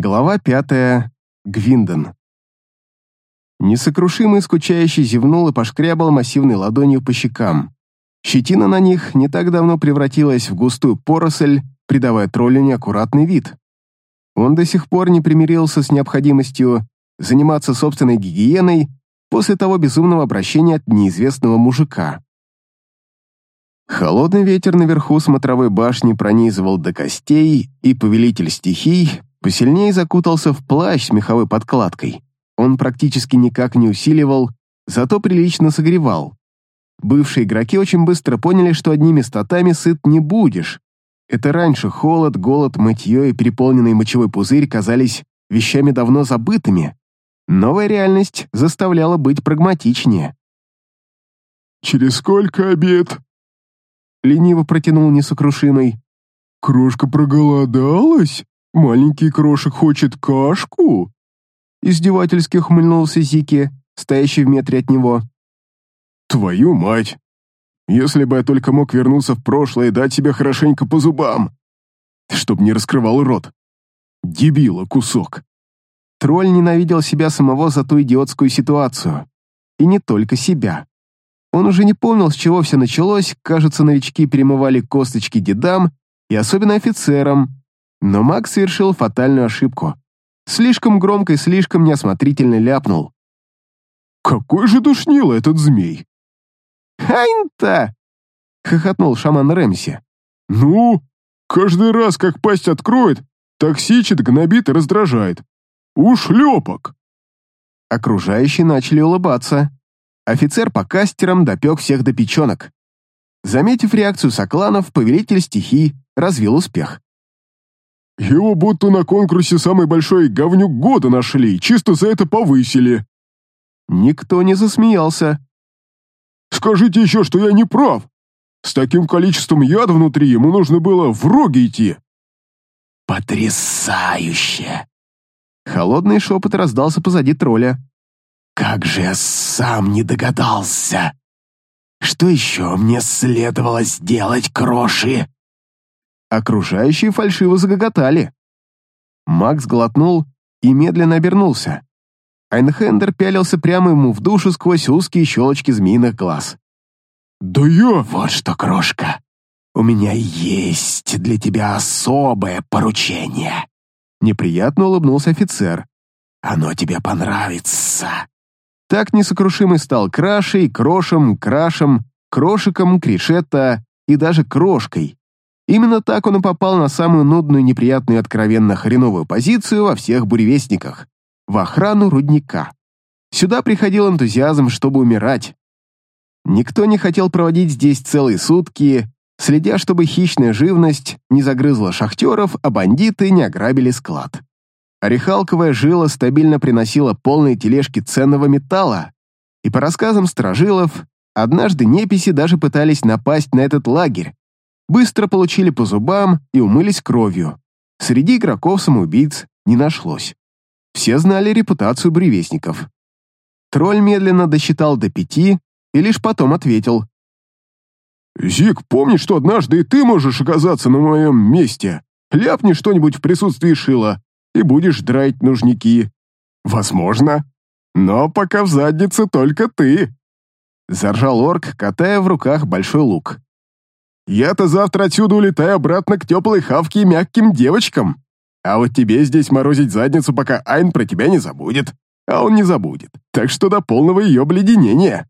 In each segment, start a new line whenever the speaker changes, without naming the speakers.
Глава пятая. Гвинден. Несокрушимый скучающий зевнул и пошкрябал массивной ладонью по щекам. Щетина на них не так давно превратилась в густую поросль, придавая троллю неаккуратный вид. Он до сих пор не примирился с необходимостью заниматься собственной гигиеной после того безумного обращения от неизвестного мужика. Холодный ветер наверху смотровой башни пронизывал до костей, и повелитель стихий посильнее закутался в плащ с меховой подкладкой. Он практически никак не усиливал, зато прилично согревал. Бывшие игроки очень быстро поняли, что одними статами сыт не будешь. Это раньше холод, голод, мытье и переполненный мочевой пузырь казались вещами давно забытыми. Новая реальность заставляла быть прагматичнее.
«Через сколько обед?»
Лениво протянул несокрушимый.
«Крошка проголодалась?» Маленький крошек хочет кашку?»
Издевательски ухмыльнулся Зики, стоящий в метре от него.
«Твою мать! Если бы я только мог вернуться в прошлое и дать себе хорошенько по зубам! Чтоб не раскрывал рот! Дебила кусок!»
Тролль ненавидел себя самого за ту идиотскую ситуацию. И не только себя. Он уже не помнил, с чего все началось, кажется, новички перемывали косточки дедам и особенно офицерам, но Макс совершил фатальную ошибку. Слишком громко и слишком неосмотрительно ляпнул.
«Какой же душнило этот змей!»
«Хайн-то!» — хохотнул шаман Рэмси.
«Ну, каждый раз, как пасть откроет, так сичит, гнобит и раздражает. Ушлепок!»
Окружающие начали улыбаться. Офицер по кастерам допек всех до печенок. Заметив реакцию сокланов, повелитель стихий развил успех.
Его будто на конкурсе самый большой говнюк года нашли, чисто за это повысили.
Никто не засмеялся.
Скажите еще, что я не прав. С таким количеством яда внутри ему нужно было в роги идти.
Потрясающе!
Холодный шепот раздался позади тролля.
Как же я сам не догадался! Что еще мне следовало сделать, кроши?
Окружающие фальшиво загоготали. Макс глотнул и медленно обернулся. Айнхендер пялился прямо ему в душу сквозь узкие щелочки змеиных глаз.
«Да я...»
«Вот что, крошка, у меня есть для тебя особое поручение!»
Неприятно улыбнулся офицер.
«Оно тебе понравится!»
Так несокрушимый стал крашей, крошем, крашем, крошиком, кришетта и даже крошкой. Именно так он и попал на самую нудную, неприятную и откровенно хреновую позицию во всех буревестниках — в охрану рудника. Сюда приходил энтузиазм, чтобы умирать. Никто не хотел проводить здесь целые сутки, следя, чтобы хищная живность не загрызла шахтеров, а бандиты не ограбили склад. Орехалковая жила стабильно приносила полные тележки ценного металла, и по рассказам сторожилов, однажды неписи даже пытались напасть на этот лагерь, быстро получили по зубам и умылись кровью. Среди игроков самоубийц не нашлось. Все знали репутацию бревестников. Тролль медленно досчитал до пяти и лишь потом ответил.
«Зик, помни, что однажды и ты можешь оказаться на моем месте. Ляпни что-нибудь в присутствии Шила, и будешь драть нужники. Возможно. Но пока в заднице только ты».
Заржал орк, катая в руках большой лук.
Я-то завтра отсюда улетаю обратно к теплой хавке и мягким девочкам. А вот тебе здесь морозить задницу, пока Айн про тебя не забудет. А он не забудет. Так что до полного ее обледенения.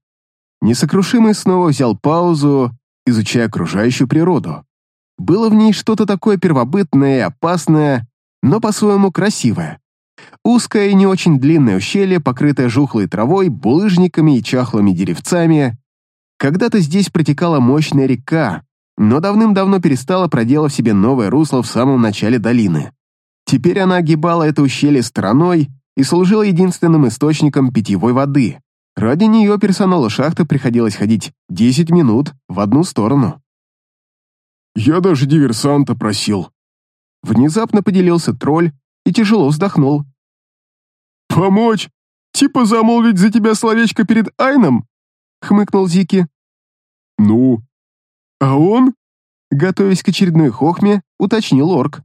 Несокрушимый снова взял паузу, изучая окружающую природу. Было в ней что-то такое первобытное и опасное, но по-своему красивое. Узкое и не очень длинное ущелье, покрытое жухлой травой, булыжниками и чахлыми деревцами. Когда-то здесь протекала мощная река, но давным-давно перестала, проделав себе новое русло в самом начале долины. Теперь она огибала это ущелье стороной и служила единственным источником питьевой воды. Ради нее персоналу шахты приходилось ходить 10 минут в одну сторону.
«Я даже диверсанта просил».
Внезапно поделился тролль и тяжело вздохнул.
«Помочь? Типа замолвить за тебя словечко перед Айном?» — хмыкнул Зики. «Ну, а он,
готовясь к очередной хохме, уточнил орк.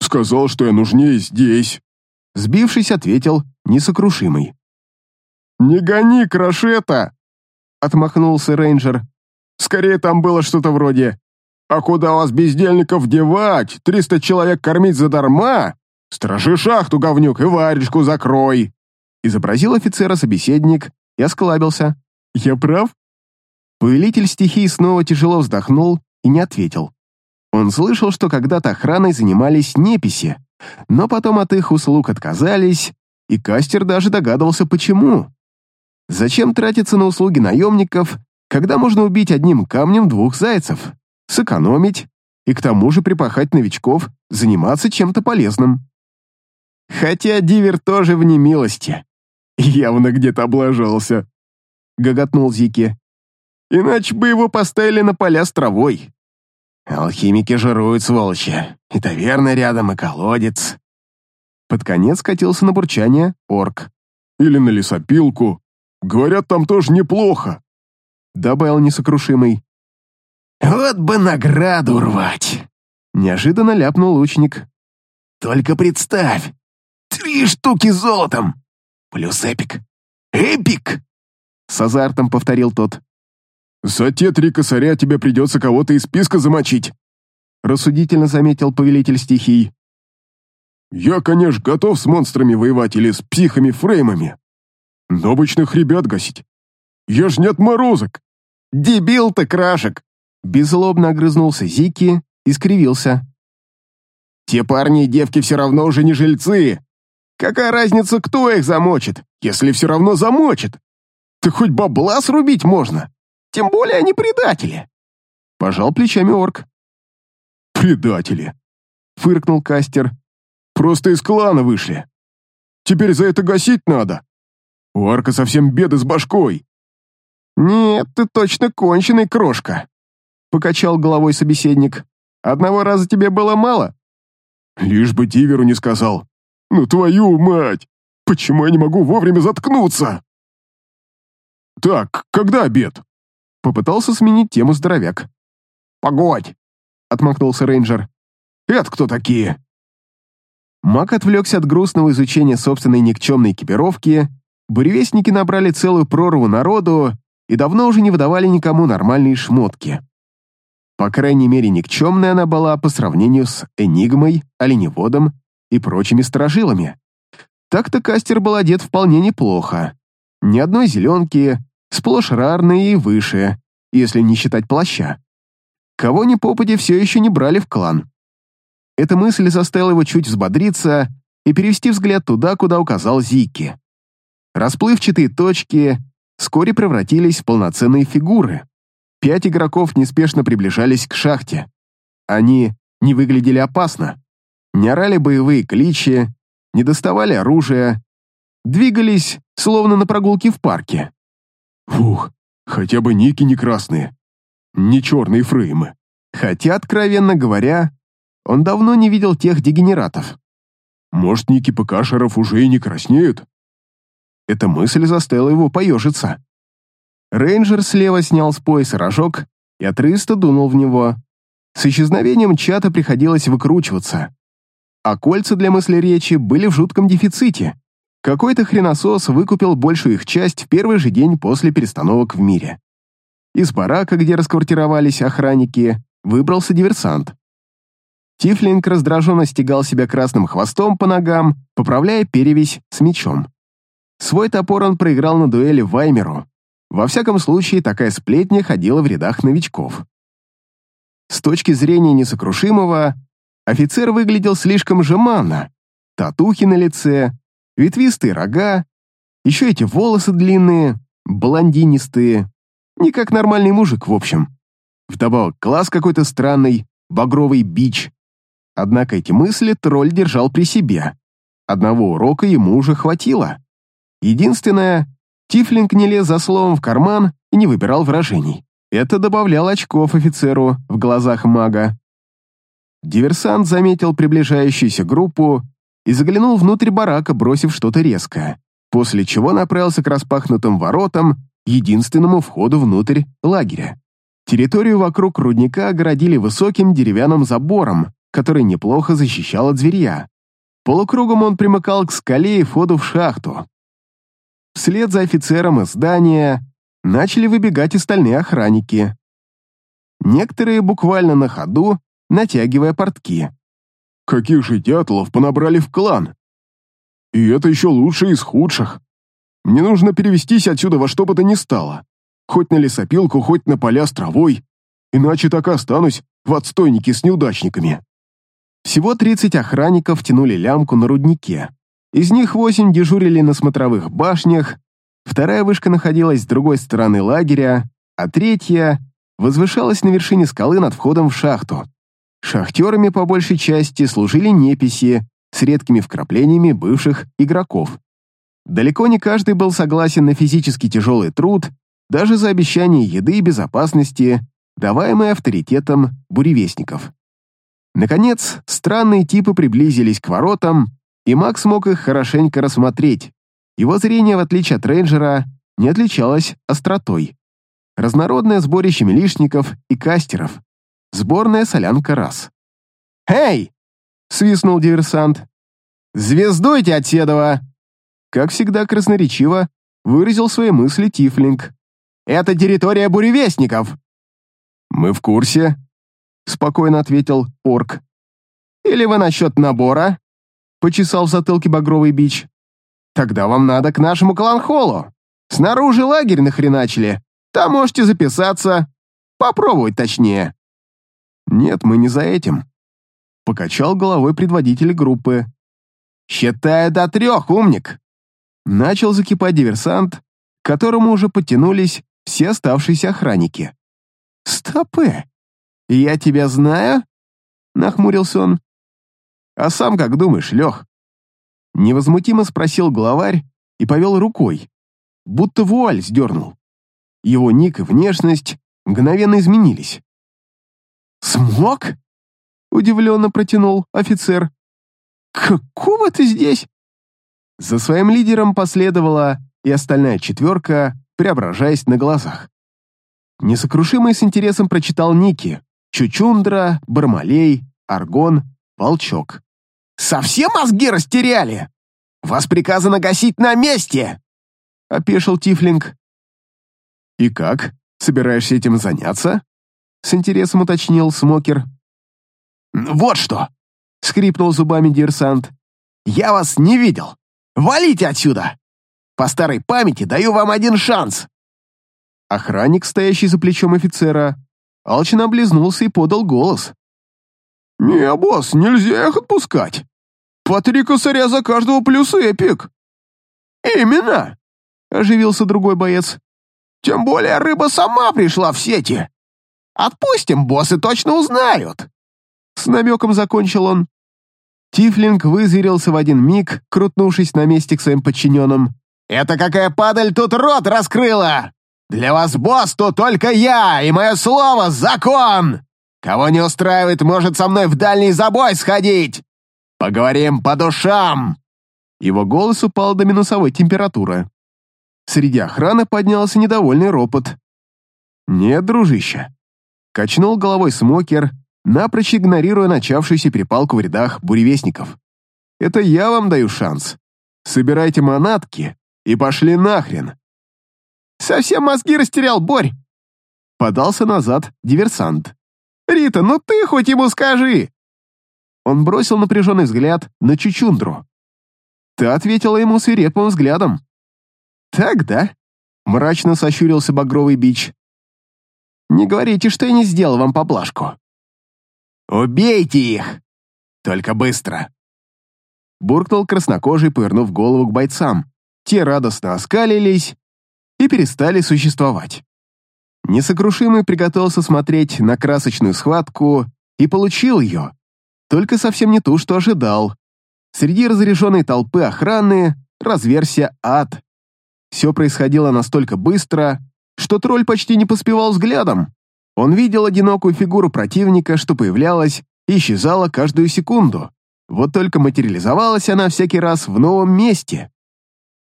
Сказал, что я нужнее здесь», —
сбившись, ответил несокрушимый.
«Не гони, крошета!» — отмахнулся рейнджер. «Скорее там было что-то вроде «А куда вас, бездельников, девать? Триста человек кормить задарма? Стражи шахту, говнюк, и варежку закрой!»
Изобразил офицера собеседник и осклабился.
«Я прав?»
Повелитель стихий снова тяжело вздохнул и не ответил. Он слышал, что когда-то охраной занимались неписи, но потом от их услуг отказались, и Кастер даже догадывался, почему. Зачем тратиться на услуги наемников, когда можно убить одним камнем двух зайцев, сэкономить и к тому же припахать новичков, заниматься чем-то полезным? Хотя Дивер тоже в немилости.
Явно где-то облажался, — гоготнул Зики.
Иначе бы его поставили на поля с травой. Алхимики жируют, сволочи. И таверна рядом, и колодец. Под конец катился на бурчание орк.
Или на лесопилку. Говорят, там тоже неплохо.
Добавил несокрушимый. Вот бы награду рвать. Неожиданно ляпнул лучник. Только представь, три штуки золотом. Плюс эпик. Эпик! С азартом повторил тот.
«За те три косаря тебе придется кого-то из списка замочить», рассудительно заметил повелитель стихий. «Я, конечно, готов с монстрами воевать или с психами-фреймами, но обычных ребят гасить. Я ж не отморозок».
«Дебил ты, крашек!» Беззлобно огрызнулся Зики и скривился. «Те парни и девки все равно уже не жильцы. Какая разница, кто их замочит, если все равно замочит? Ты хоть бабла срубить можно!» Тем более они предатели!» Пожал плечами орк.
«Предатели!» — фыркнул Кастер. «Просто из клана вышли. Теперь за это гасить надо. У арка совсем беды с башкой».
«Нет, ты точно конченый, крошка!» — покачал головой собеседник. «Одного раза тебе было мало?»
«Лишь бы Диверу не сказал. Ну твою мать! Почему я не могу вовремя заткнуться?» «Так, когда обед?»
Попытался сменить тему здоровяк.
«Погодь!» — отмахнулся рейнджер. «Это кто такие?»
Мак отвлекся от грустного изучения собственной никчемной экипировки, буревестники набрали целую прорву народу и давно уже не выдавали никому нормальные шмотки. По крайней мере, никчемная она была по сравнению с Энигмой, Оленеводом и прочими сторожилами. Так-то Кастер был одет вполне неплохо. Ни одной зеленки, сплошь рарные и выше, если не считать плаща. Кого ни попади все еще не брали в клан. Эта мысль заставила его чуть взбодриться и перевести взгляд туда, куда указал Зики. Расплывчатые точки вскоре превратились в полноценные фигуры. Пять игроков неспешно приближались к шахте. Они не выглядели опасно, не орали боевые кличи, не доставали оружия, двигались, словно на прогулке в парке.
Фух, хотя бы ники не красные, не черные фреймы.
Хотя, откровенно говоря, он давно не видел тех дегенератов.
Может, ники ПКшеров уже и не краснеют?
Эта мысль заставила его поежиться. Рейнджер слева снял с пояса рожок и отрывисто дунул в него. С исчезновением чата приходилось выкручиваться. А кольца для мысли речи были в жутком дефиците. Какой-то хреносос выкупил большую их часть в первый же день после перестановок в мире. Из барака, где расквартировались охранники, выбрался диверсант. Тифлинг раздраженно стегал себя красным хвостом по ногам, поправляя перевязь с мечом. Свой топор он проиграл на дуэли Ваймеру. Во всяком случае, такая сплетня ходила в рядах новичков. С точки зрения несокрушимого, офицер выглядел слишком жеманно. Татухи на лице, ветвистые рога, еще эти волосы длинные, блондинистые. Не как нормальный мужик, в общем. Вдобавок глаз какой-то странный, багровый бич. Однако эти мысли тролль держал при себе. Одного урока ему уже хватило. Единственное, Тифлинг не лез за словом в карман и не выбирал выражений. Это добавляло очков офицеру в глазах мага. Диверсант заметил приближающуюся группу и заглянул внутрь барака, бросив что-то резкое, после чего направился к распахнутым воротам, единственному входу внутрь лагеря. Территорию вокруг рудника огородили высоким деревянным забором, который неплохо защищал от зверья. Полукругом он примыкал к скале и входу в шахту. Вслед за офицером из здания начали выбегать остальные охранники. Некоторые буквально на ходу, натягивая портки.
Каких же дятлов понабрали в клан? И это еще лучше из худших. Мне нужно перевестись отсюда во что бы то ни стало. Хоть на лесопилку, хоть на поля с травой. Иначе так останусь в отстойнике с неудачниками.
Всего 30 охранников тянули лямку на руднике. Из них восемь дежурили на смотровых башнях, вторая вышка находилась с другой стороны лагеря, а третья возвышалась на вершине скалы над входом в шахту. Шахтерами по большей части служили неписи с редкими вкраплениями бывших игроков. Далеко не каждый был согласен на физически тяжелый труд, даже за обещание еды и безопасности, даваемые авторитетом буревестников. Наконец, странные типы приблизились к воротам, и Макс мог их хорошенько рассмотреть. Его зрение, в отличие от рейнджера, не отличалось остротой. Разнородное сборище милишников и кастеров. Сборная солянка раз. «Эй!» — свистнул диверсант. «Звездуйте от Седова!» Как всегда красноречиво выразил свои мысли Тифлинг. «Это территория буревестников!»
«Мы в курсе», — спокойно ответил орк.
«Или вы насчет набора?» — почесал в затылке багровый бич. «Тогда вам надо к нашему кланхолу. Снаружи лагерь нахреначили. Там можете записаться. Попробовать точнее».
«Нет, мы не за этим», — покачал головой предводитель группы.
«Считаю до трех, умник!» Начал закипать диверсант, к которому уже подтянулись все оставшиеся охранники. «Стопы! Я тебя знаю?» — нахмурился он. «А сам как думаешь, Лех?» Невозмутимо спросил главарь и повел рукой, будто вуаль сдернул. Его ник и внешность мгновенно изменились. «Смог?» — удивленно протянул офицер. «Какого ты здесь?» За своим лидером последовала и остальная четверка, преображаясь на глазах. Несокрушимый с интересом прочитал ники Чучундра, Бармалей, Аргон, Волчок. «Совсем мозги растеряли? Вас приказано гасить на месте!» — опешил Тифлинг.
«И как? Собираешься этим заняться?»
— с интересом уточнил Смокер. «Вот что!» — скрипнул зубами диверсант. «Я вас не видел. Валите отсюда! По старой памяти даю вам один шанс!» Охранник, стоящий за плечом офицера, алчно облизнулся и подал голос.
«Не, босс, нельзя их отпускать. По три косаря за каждого плюс эпик».
«Именно!» — оживился другой боец. «Тем более рыба сама пришла в сети. Отпустим, боссы точно узнают!» С намеком закончил он. Тифлинг вызверился в один миг, крутнувшись на месте к своим подчиненным. «Это какая падаль тут рот раскрыла! Для вас, босс, тут только я, и мое слово — закон! Кого не устраивает, может со мной в дальний забой сходить! Поговорим по душам!» Его голос упал до минусовой температуры. Среди охраны поднялся недовольный ропот. «Нет, дружище!» Качнул головой смокер, напрочь игнорируя начавшуюся перепалку в рядах буревестников. «Это я вам даю шанс. Собирайте манатки и пошли нахрен!» «Совсем мозги растерял, Борь!» Подался назад диверсант. «Рита, ну ты хоть ему скажи!» Он бросил напряженный взгляд на Чучундру. Та ответила ему свирепым взглядом. «Так, да?» — мрачно сощурился багровый бич. «Не говорите, что я не сделал вам поблажку. «Убейте их! Только быстро!» Буркнул краснокожий, повернув голову к бойцам. Те радостно оскалились и перестали существовать. Несокрушимый приготовился смотреть на красочную схватку и получил ее, только совсем не ту, что ожидал. Среди разряженной толпы охраны разверся ад. Все происходило настолько быстро, что тролль почти не поспевал взглядом. Он видел одинокую фигуру противника, что появлялась и исчезала каждую секунду. Вот только материализовалась она всякий раз в новом месте.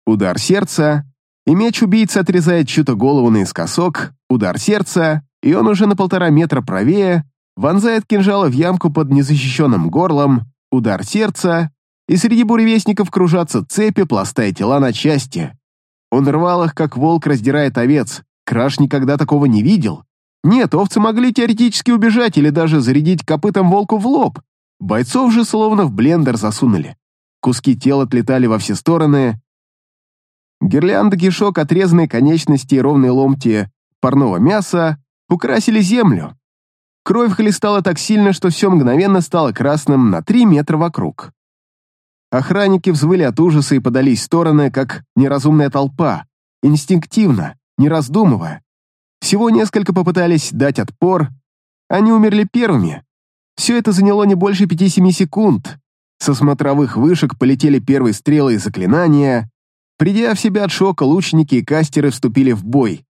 Удар сердца, и меч убийцы отрезает чью-то голову наискосок, удар сердца, и он уже на полтора метра правее вонзает кинжала в ямку под незащищенным горлом, удар сердца, и среди буревестников кружатся цепи, пластая тела на части. Он рвал их, как волк раздирает овец. Краш никогда такого не видел. Нет, овцы могли теоретически убежать или даже зарядить копытом волку в лоб. Бойцов же словно в блендер засунули. Куски тела отлетали во все стороны. Гирлянда кишок, отрезанные конечности и ровные ломти парного мяса украсили землю. Кровь хлестала так сильно, что все мгновенно стало красным на три метра вокруг. Охранники взвыли от ужаса и подались в стороны, как неразумная толпа, инстинктивно, не раздумывая. Всего несколько попытались дать отпор, они умерли первыми. Все это заняло не больше пяти-семи секунд. Со смотровых вышек полетели первые стрелы и заклинания. Придя в себя от шока, лучники и кастеры вступили в бой.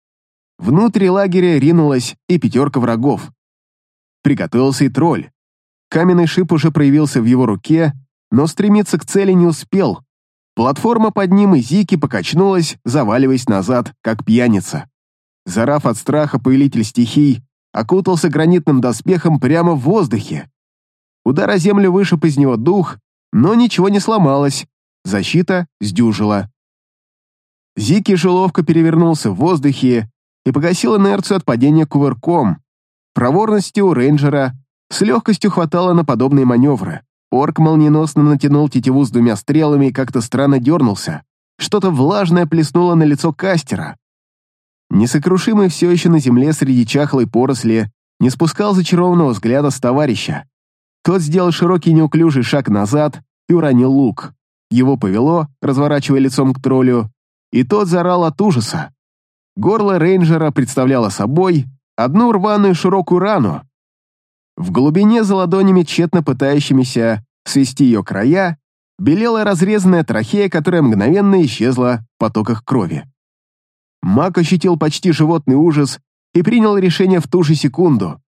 Внутри лагеря ринулась и пятерка врагов. Приготовился и тролль. Каменный шип уже проявился в его руке, но стремиться к цели не успел. Платформа под ним и Зики покачнулась, заваливаясь назад, как пьяница. Зарав от страха, повелитель стихий окутался гранитным доспехом прямо в воздухе. Удар о землю вышиб из него дух, но ничего не сломалось, защита сдюжила. Зики же ловко перевернулся в воздухе и погасил инерцию от падения кувырком. Проворности у рейнджера с легкостью хватало на подобные маневры. Орк молниеносно натянул тетиву с двумя стрелами и как-то странно дернулся. Что-то влажное плеснуло на лицо кастера. Несокрушимый все еще на земле среди чахлой поросли не спускал зачарованного взгляда с товарища. Тот сделал широкий неуклюжий шаг назад и уронил лук. Его повело, разворачивая лицом к троллю, и тот заорал от ужаса. Горло рейнджера представляло собой одну рваную широкую рану, в глубине за ладонями, тщетно пытающимися свести ее края, белела разрезанная трахея, которая мгновенно исчезла в потоках крови. Мак ощутил почти животный ужас и принял решение в ту же секунду.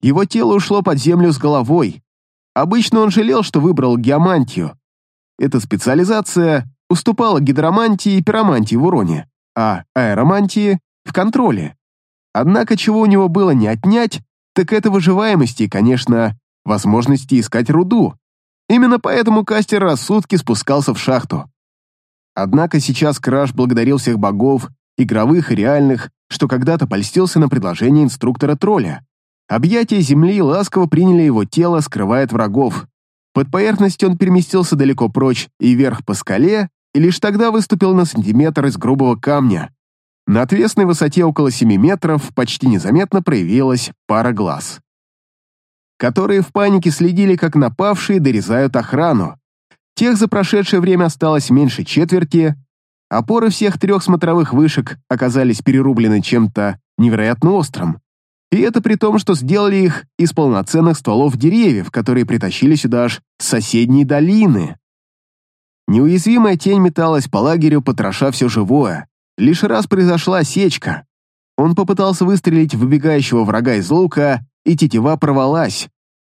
Его тело ушло под землю с головой. Обычно он жалел, что выбрал геомантию. Эта специализация уступала гидромантии и пиромантии в уроне, а аэромантии — в контроле. Однако чего у него было не отнять, так это выживаемости и, конечно, возможности искать руду. Именно поэтому кастер рассудки спускался в шахту. Однако сейчас Краш благодарил всех богов, игровых и реальных, что когда-то польстился на предложение инструктора тролля. Объятия земли ласково приняли его тело, скрывая от врагов. Под поверхностью он переместился далеко прочь и вверх по скале, и лишь тогда выступил на сантиметр из грубого камня, на отвесной высоте около 7 метров почти незаметно проявилась пара глаз, которые в панике следили, как напавшие дорезают охрану. Тех за прошедшее время осталось меньше четверти, опоры всех трех смотровых вышек оказались перерублены чем-то невероятно острым. И это при том, что сделали их из полноценных стволов деревьев, которые притащили сюда аж с соседней долины. Неуязвимая тень металась по лагерю, потроша все живое, Лишь раз произошла осечка. Он попытался выстрелить в выбегающего врага из лука, и тетива порвалась.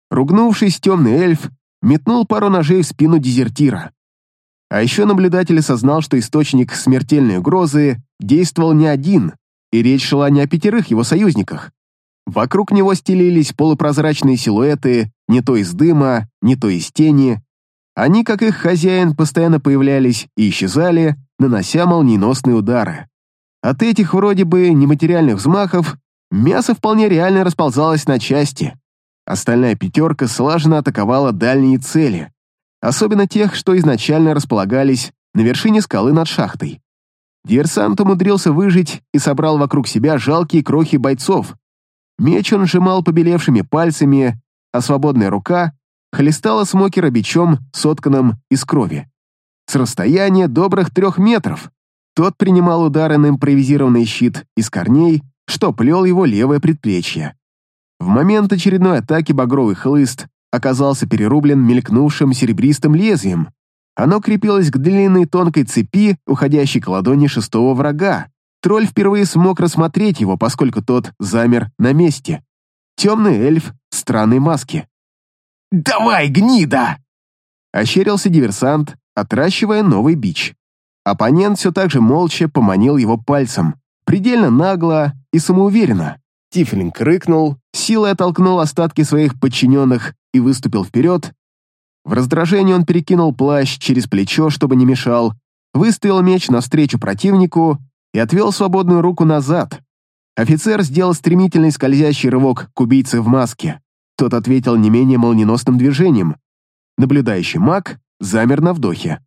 Ругнувшись, темный эльф метнул пару ножей в спину дезертира. А еще наблюдатель осознал, что источник смертельной угрозы действовал не один, и речь шла не о пятерых его союзниках. Вокруг него стелились полупрозрачные силуэты, не то из дыма, не то из тени. Они, как их хозяин, постоянно появлялись и исчезали, нанося молниеносные удары. От этих вроде бы нематериальных взмахов мясо вполне реально расползалось на части. Остальная пятерка слаженно атаковала дальние цели, особенно тех, что изначально располагались на вершине скалы над шахтой. Диверсант умудрился выжить и собрал вокруг себя жалкие крохи бойцов. Меч он сжимал побелевшими пальцами, а свободная рука хлестала смокера бичом, сотканным из крови с расстояния добрых трех метров. Тот принимал удары на импровизированный щит из корней, что плел его левое предплечье. В момент очередной атаки багровый хлыст оказался перерублен мелькнувшим серебристым лезвием. Оно крепилось к длинной тонкой цепи, уходящей к ладони шестого врага. Тролль впервые смог рассмотреть его, поскольку тот замер на месте. Темный эльф странной маске.
«Давай, гнида!»
Ощерился диверсант, отращивая новый бич. Оппонент все так же молча поманил его пальцем, предельно нагло и самоуверенно. Тифлинг рыкнул, силой оттолкнул остатки своих подчиненных и выступил вперед. В раздражении он перекинул плащ через плечо, чтобы не мешал, выставил меч навстречу противнику и отвел свободную руку назад. Офицер сделал стремительный скользящий рывок к убийце в маске. Тот ответил не менее молниеносным движением. Наблюдающий маг замер на вдохе.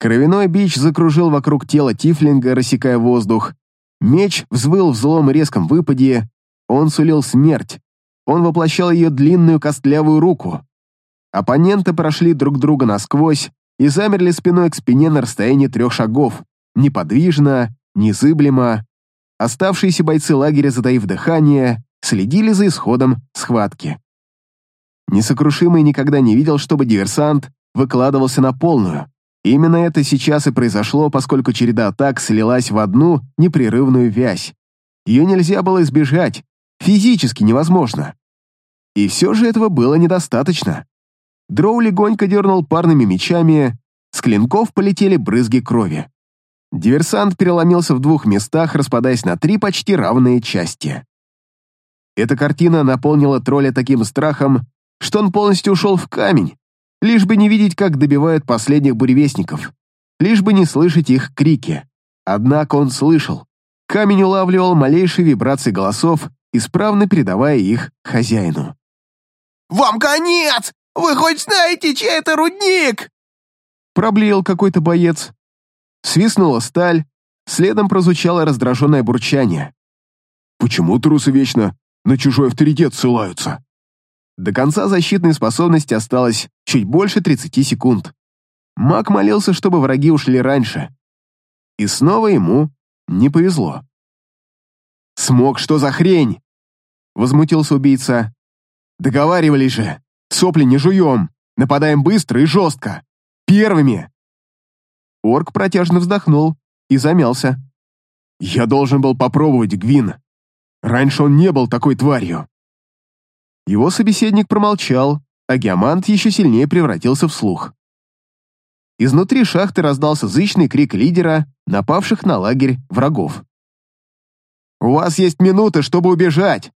Кровяной бич закружил вокруг тела Тифлинга, рассекая воздух. Меч взвыл в злом резком выпаде. Он сулил смерть. Он воплощал ее длинную костлявую руку. Оппоненты прошли друг друга насквозь и замерли спиной к спине на расстоянии трех шагов, неподвижно, незыблемо. Оставшиеся бойцы лагеря, затаив дыхание, следили за исходом схватки. Несокрушимый никогда не видел, чтобы диверсант выкладывался на полную. Именно это сейчас и произошло, поскольку череда атак слилась в одну непрерывную вязь. Ее нельзя было избежать, физически невозможно. И все же этого было недостаточно. Дроу легонько дернул парными мечами, с клинков полетели брызги крови. Диверсант переломился в двух местах, распадаясь на три почти равные части. Эта картина наполнила тролля таким страхом, что он полностью ушел в камень, лишь бы не видеть, как добивают последних буревестников, лишь бы не слышать их крики. Однако он слышал. Камень улавливал малейшие вибрации голосов, исправно передавая их хозяину.
«Вам конец! Вы хоть знаете, чей это рудник?»
Проблеял какой-то боец. Свистнула сталь, следом прозвучало раздраженное бурчание.
«Почему трусы вечно на чужой авторитет ссылаются?»
До конца защитной способности осталось чуть больше 30 секунд. Маг молился, чтобы враги ушли раньше. И снова ему не повезло. «Смог, что за хрень?» — возмутился убийца. «Договаривались же! Сопли не жуем! Нападаем быстро и жестко! Первыми!» Орк протяжно вздохнул и замялся. «Я должен был попробовать Гвин. Раньше он не был такой тварью». Его собеседник промолчал, а геомант еще сильнее превратился в слух. Изнутри шахты раздался зычный крик лидера, напавших на лагерь врагов. «У вас есть минута, чтобы убежать!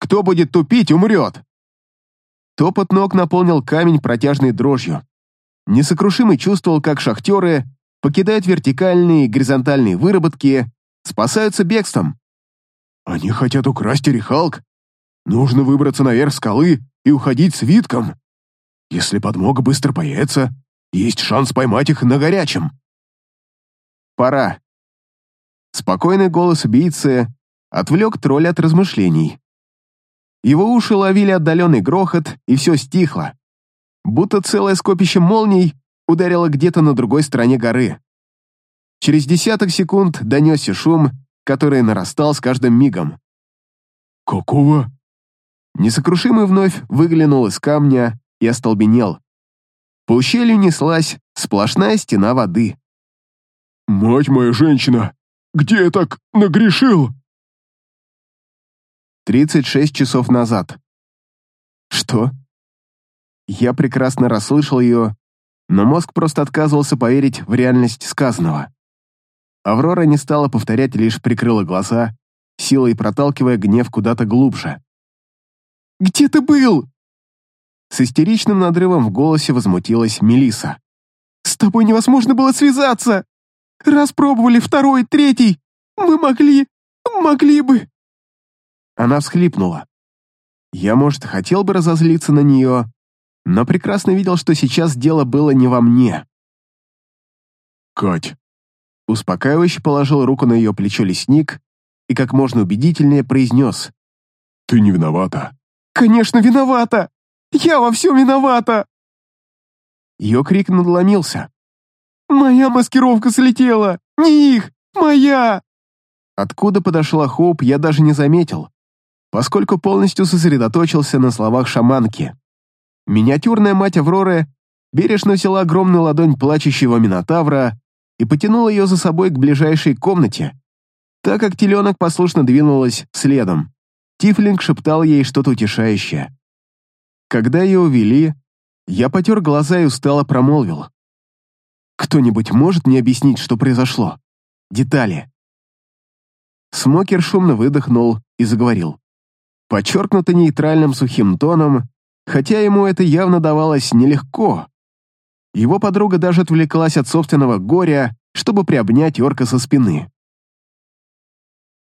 Кто будет тупить, умрет!» Топот ног наполнил камень протяжной дрожью. Несокрушимый чувствовал, как шахтеры покидают вертикальные и горизонтальные выработки, спасаются бегством.
«Они хотят украсть Эрихалк?» Нужно выбраться наверх скалы и уходить с Витком. Если подмога быстро появится, есть шанс поймать их на горячем.
Пора. Спокойный голос убийцы отвлек тролля от размышлений. Его уши ловили отдаленный грохот, и все стихло. Будто целое скопище молний ударило где-то на другой стороне горы. Через десяток секунд донесся шум, который нарастал с каждым мигом.
«Какого?»
Несокрушимый вновь выглянул из камня и остолбенел. По ущелью неслась сплошная стена воды.
«Мать моя женщина! Где я так нагрешил?»
36 часов назад. Что? Я прекрасно расслышал ее, но мозг просто отказывался поверить в реальность сказанного. Аврора не стала повторять, лишь прикрыла глаза, силой проталкивая гнев куда-то глубже. Где ты был?» С истеричным надрывом в голосе возмутилась Мелиса. «С тобой невозможно было связаться! Раз пробовали второй, третий! Мы могли... могли бы...» Она всхлипнула. Я, может, хотел бы разозлиться на нее, но прекрасно видел, что сейчас дело было не во мне.
«Кать!»
Успокаивающе положил руку на ее плечо лесник и как можно убедительнее произнес.
«Ты не виновата.
«Конечно, виновата! Я во всем виновата!» Ее крик надломился. «Моя маскировка слетела! Не их! Моя!» Откуда подошла Хоуп, я даже не заметил, поскольку полностью сосредоточился на словах шаманки. Миниатюрная мать Авроры бережно взяла огромную ладонь плачущего Минотавра и потянула ее за собой к ближайшей комнате, так как теленок послушно двинулась следом. Тифлинг шептал ей что-то утешающее. Когда ее увели, я потер глаза и устало промолвил. «Кто-нибудь может мне объяснить, что произошло? Детали?» Смокер шумно выдохнул и заговорил. подчеркнуто нейтральным сухим тоном, хотя ему это явно давалось нелегко. Его подруга даже отвлеклась от собственного горя, чтобы приобнять орка со спины.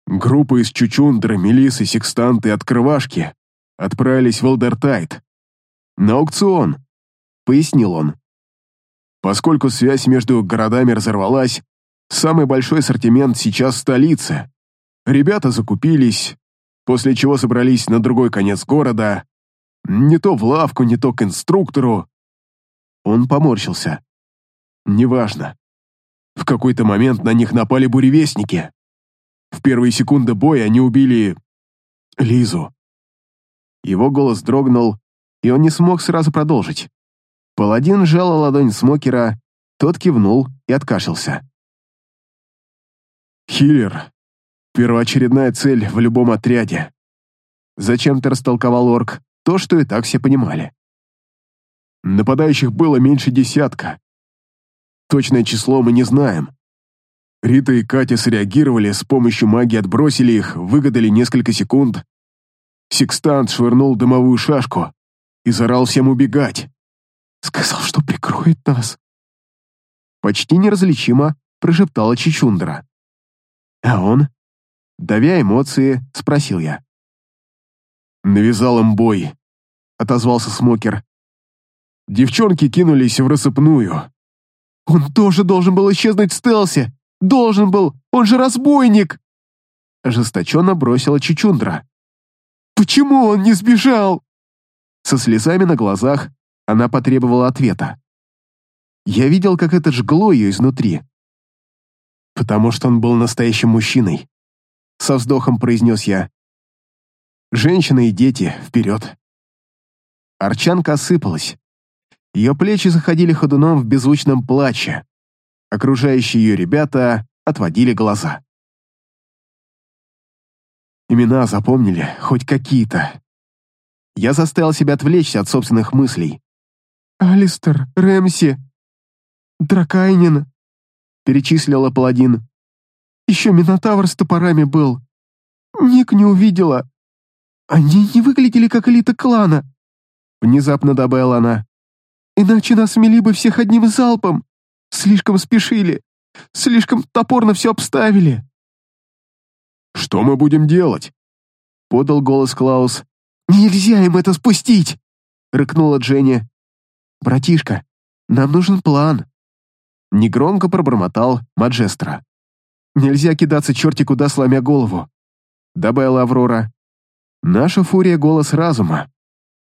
Группа из Чучундра, Мелисы, Секстанты и Открывашки отправились в Алдертайт.
На аукцион, пояснил он.
Поскольку связь между городами разорвалась, самый большой ассортимент сейчас в столице. Ребята закупились, после чего собрались на другой конец города, не то в лавку, не то к инструктору.
Он поморщился.
Неважно. В какой-то момент на них напали буревестники. В первые секунды боя они убили... Лизу.
Его голос дрогнул, и он не смог сразу продолжить. Паладин сжал ладонь Смокера, тот кивнул и откашлялся.
«Хиллер. Первоочередная цель в любом отряде».
Зачем-то растолковал орк то, что и так все понимали.
Нападающих было меньше десятка. Точное число мы не знаем. Рита и Катя среагировали, с помощью магии отбросили их, выгадали несколько секунд. Секстант швырнул дымовую шашку и зарал всем убегать.
Сказал, что прикроет нас.
Почти неразличимо прошептала Чичундра. А он, давя эмоции, спросил я.
«Навязал им бой», — отозвался Смокер. Девчонки кинулись в рассыпную.
«Он тоже должен был исчезнуть в стелсе! Должен был! Он же разбойник!»
Ожесточенно бросила Чичундра.
«Почему он не сбежал?»
Со слезами на глазах она потребовала ответа. Я видел, как это жгло ее изнутри. «Потому что он был настоящим мужчиной», — со вздохом произнес я. «Женщины и дети, вперед!» Арчанка осыпалась. Ее плечи заходили ходуном в беззвучном плаче. Окружающие ее ребята отводили глаза. Имена запомнили, хоть какие-то. Я заставил себя отвлечься от собственных мыслей.
«Алистер, Рэмси, Дракайнин», — перечислила паладин. «Еще Минотавр с топорами был. Ник не увидела. Они не выглядели как элита клана», — внезапно добавила она. «Иначе нас смели бы всех одним залпом. Слишком спешили, слишком топорно все обставили».
«Что мы будем делать?»
— подал голос Клаус.
«Нельзя им это спустить!»
— рыкнула Дженни. «Братишка, нам нужен план». Негромко пробормотал Маджестро. «Нельзя кидаться черти куда, сломя голову», — добавила Аврора. «Наша фурия — голос разума.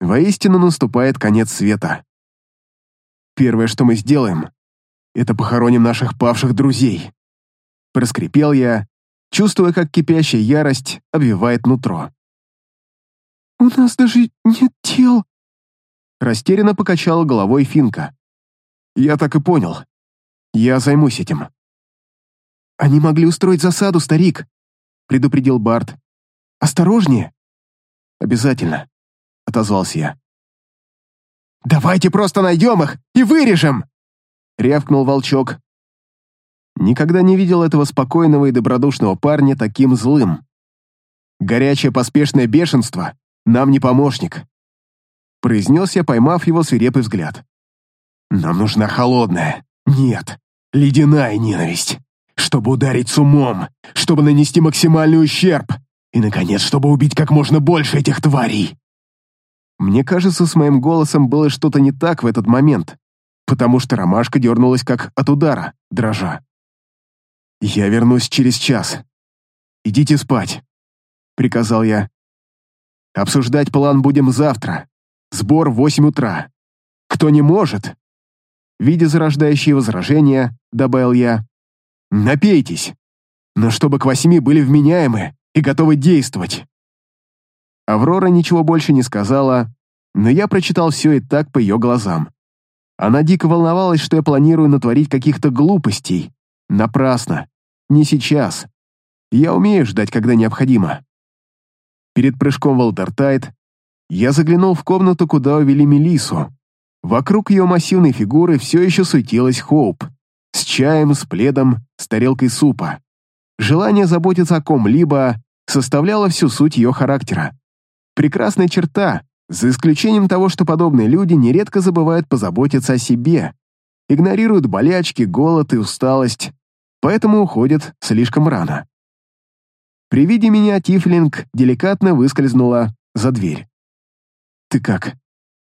Воистину наступает конец света. Первое, что мы сделаем, это похороним наших павших друзей». Проскрипел я, чувствуя, как кипящая ярость обвивает нутро.
«У нас даже нет тел»,
Растерянно покачала головой Финка. «Я так и понял. Я займусь этим». «Они могли устроить засаду, старик», — предупредил Барт. «Осторожнее». «Обязательно», — отозвался я.
«Давайте просто найдем их и вырежем!»
— рявкнул волчок. Никогда не видел этого спокойного и добродушного парня таким злым. Горячее поспешное бешенство нам не помощник произнес я, поймав его свирепый взгляд. «Нам нужна холодная, нет, ледяная ненависть, чтобы ударить с умом, чтобы нанести максимальный ущерб и, наконец, чтобы убить как можно больше этих тварей». Мне кажется, с моим голосом было что-то не так в этот момент, потому что ромашка дернулась как от удара, дрожа. «Я вернусь через час. Идите спать», — приказал я. «Обсуждать план будем завтра, Сбор в восемь утра. Кто не может?» Видя зарождающие возражения, добавил я. «Напейтесь, но чтобы к восьми были вменяемы и готовы действовать». Аврора ничего больше не сказала, но я прочитал все и так по ее глазам. Она дико волновалась, что я планирую натворить каких-то глупостей. Напрасно. Не сейчас. Я умею ждать, когда необходимо. Перед прыжком в Алтартайт я заглянул в комнату, куда увели Мелису. Вокруг ее массивной фигуры все еще суетилась Хоуп. С чаем, с пледом, с тарелкой супа. Желание заботиться о ком-либо составляло всю суть ее характера. Прекрасная черта, за исключением того, что подобные люди нередко забывают позаботиться о себе, игнорируют болячки, голод и усталость, поэтому уходят слишком рано. При виде меня Тифлинг деликатно выскользнула за дверь. «Ты как?»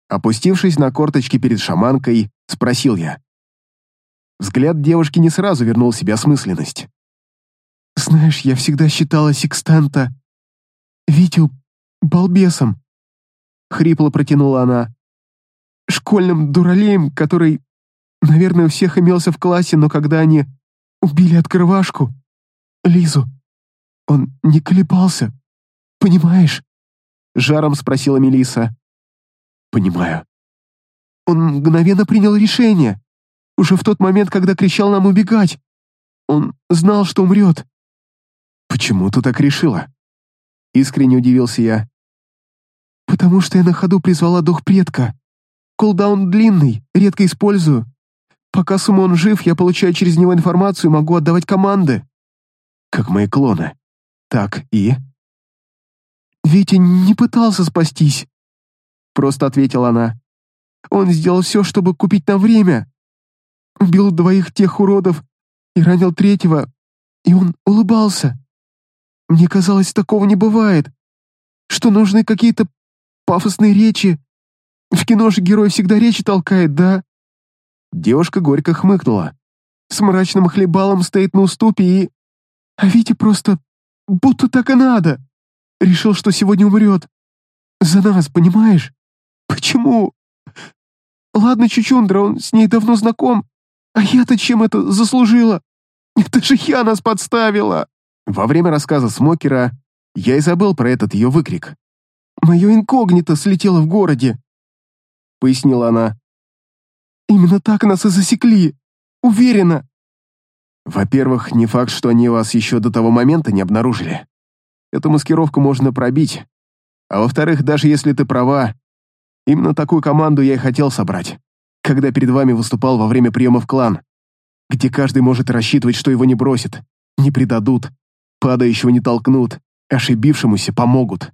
Опустившись на корточки перед шаманкой, спросил я. Взгляд девушки не сразу вернул себе осмысленность.
«Знаешь, я всегда считала секстанта Витю балбесом», — хрипло протянула она. «Школьным дуралеем, который, наверное, у всех имелся в классе, но когда они убили открывашку, Лизу, он не колебался, понимаешь?» Жаром спросила Мелиса. «Понимаю». Он мгновенно принял решение, уже в тот момент, когда кричал нам убегать. Он знал, что умрет.
«Почему ты так решила?» Искренне удивился я.
«Потому что я на ходу призвала дух предка. Колдаун длинный, редко использую. Пока Сумон жив, я получаю через него информацию и могу отдавать команды».
«Как мои клоны. Так, и?»
«Витя не пытался спастись», — просто ответила она. «Он сделал все, чтобы купить нам время. Убил двоих тех уродов и ранил третьего, и он улыбался. Мне казалось, такого не бывает, что нужны какие-то пафосные речи. В кино же герой всегда речи толкает, да?»
Девушка горько хмыкнула.
С мрачным хлебалом стоит на уступе и... А Витя просто... будто так и надо. Решил, что сегодня умрет. За нас, понимаешь? Почему? Ладно, Чучундра, он с ней давно знаком, а я-то чем это заслужила? Это же я нас подставила!»
Во время рассказа Смокера я и забыл про этот ее выкрик.
«Мое инкогнито слетело в городе», — пояснила она. «Именно так нас и засекли. Уверена».
«Во-первых, не факт, что они вас еще до того момента не обнаружили. Эту маскировку можно пробить. А во-вторых, даже если ты права, именно такую команду я и хотел собрать когда перед вами выступал во время приема в клан, где каждый может рассчитывать, что его не бросят, не предадут, падающего не толкнут, ошибившемуся помогут.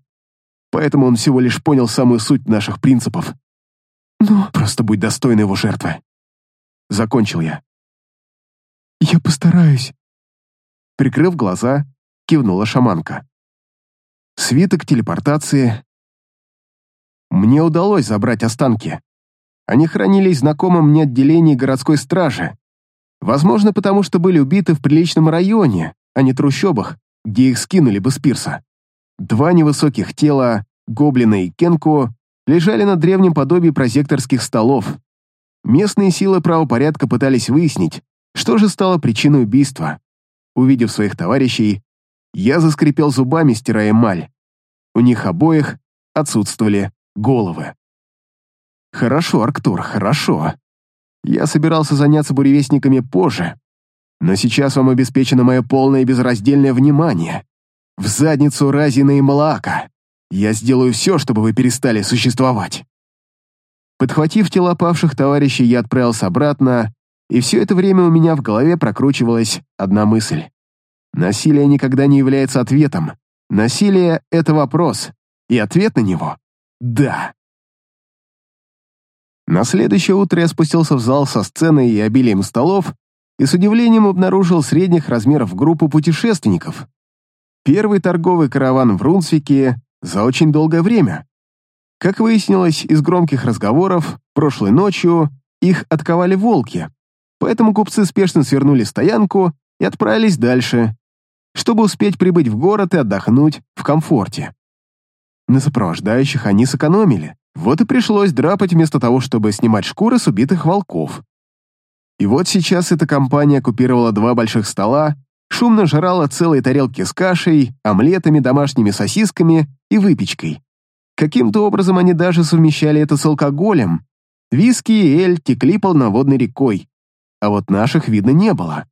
Поэтому он всего лишь понял самую суть наших принципов.
Но...
Просто будь достойна его жертвы. Закончил я.
Я постараюсь.
Прикрыв глаза, кивнула шаманка. Свиток телепортации. Мне удалось забрать останки. Они хранились в знакомом мне отделении городской стражи. Возможно, потому что были убиты в приличном районе, а не трущобах, где их скинули бы с пирса. Два невысоких тела, гоблина и кенку, лежали на древнем подобии прозекторских столов. Местные силы правопорядка пытались выяснить, что же стало причиной убийства. Увидев своих товарищей, я заскрипел зубами, стирая эмаль. У них обоих отсутствовали головы. Хорошо, Арктур, хорошо. Я собирался заняться буревестниками позже, но сейчас вам обеспечено мое полное и безраздельное внимание. В задницу Разина и Малаака. Я сделаю все, чтобы вы перестали существовать. Подхватив тела павших товарищей, я отправился обратно, и все это время у меня в голове прокручивалась одна мысль. Насилие никогда не является ответом. Насилие — это вопрос, и ответ на него — да. На следующее утро я спустился в зал со сценой и обилием столов и с удивлением обнаружил средних размеров группу путешественников. Первый торговый караван в Рунсвике за очень долгое время. Как выяснилось из громких разговоров, прошлой ночью их отковали волки, поэтому купцы спешно свернули стоянку и отправились дальше, чтобы успеть прибыть в город и отдохнуть в комфорте. На сопровождающих они сэкономили. Вот и пришлось драпать вместо того, чтобы снимать шкуры с убитых волков. И вот сейчас эта компания оккупировала два больших стола, шумно жрала целые тарелки с кашей, омлетами, домашними сосисками и выпечкой. Каким-то образом они даже совмещали это с алкоголем. Виски и эль текли полноводной рекой, а вот наших видно не было.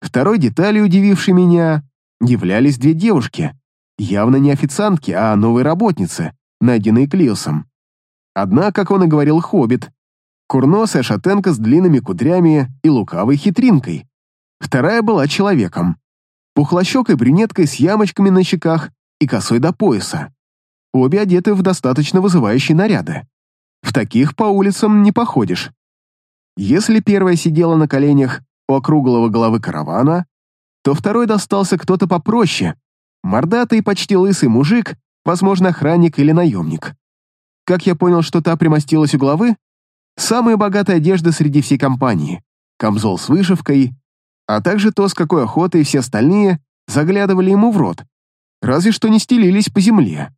Второй деталью, удивившей меня, являлись две девушки, явно не официантки, а новые работницы, найденные Клиосом. Одна, как он и говорил, хоббит. Курносая шатенка с длинными кудрями и лукавой хитринкой. Вторая была человеком. Пухлощекой брюнеткой с ямочками на щеках и косой до пояса. обе одеты в достаточно вызывающие наряды. В таких по улицам не походишь. Если первая сидела на коленях у округлого головы каравана, то второй достался кто-то попроще, мордатый, почти лысый мужик, возможно, охранник или наемник. Как я понял, что та примостилась у головы? Самая богатая одежда среди всей компании, камзол с вышивкой, а также то, с какой охотой все остальные заглядывали ему в рот, разве что не стелились по земле.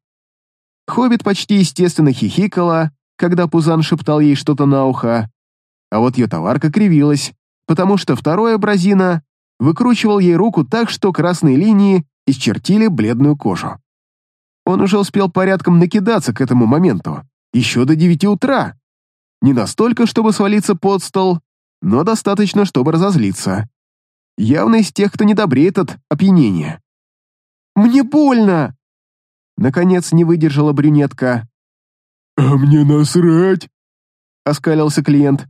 Хоббит почти естественно хихикала, когда Пузан шептал ей что-то на ухо, а вот ее товарка кривилась, потому что второй абразина выкручивал ей руку так, что красные линии исчертили бледную кожу. Он уже успел порядком накидаться к этому моменту, еще до девяти утра. Не настолько, чтобы свалиться под стол, но достаточно, чтобы разозлиться. Явно из тех, кто не добреет от опьянения. «Мне больно!» Наконец не выдержала брюнетка.
«А мне насрать!» — оскалился клиент.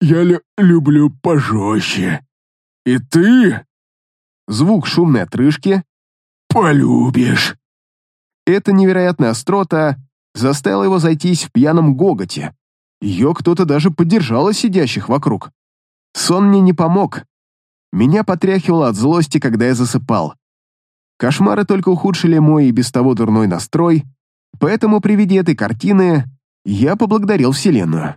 «Я лю люблю пожестче. И ты...»
Звук шумной отрыжки.
«Полюбишь!»
Эта невероятная острота заставила его зайтись в пьяном гоготе. Ее кто-то даже поддержал из сидящих вокруг. Сон мне не помог. Меня потряхивало от злости, когда я засыпал. Кошмары только ухудшили мой и без того дурной настрой, поэтому при виде этой картины я поблагодарил Вселенную.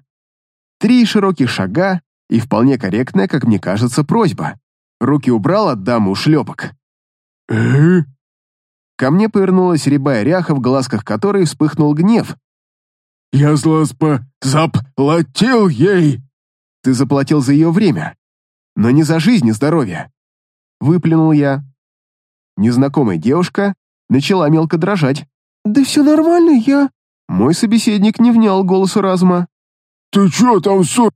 Три широких шага и вполне корректная, как мне кажется, просьба. Руки убрал от дамы у шлепок.
«Э?»
Ко мне повернулась рябая ряха, в глазках которой вспыхнул гнев.
«Я злоспо заплатил ей!»
«Ты заплатил за ее время, но не за жизнь и здоровье!» Выплюнул я. Незнакомая девушка начала мелко дрожать. «Да все нормально, я...» Мой собеседник не внял голосу разума.
«Ты чё там, со...»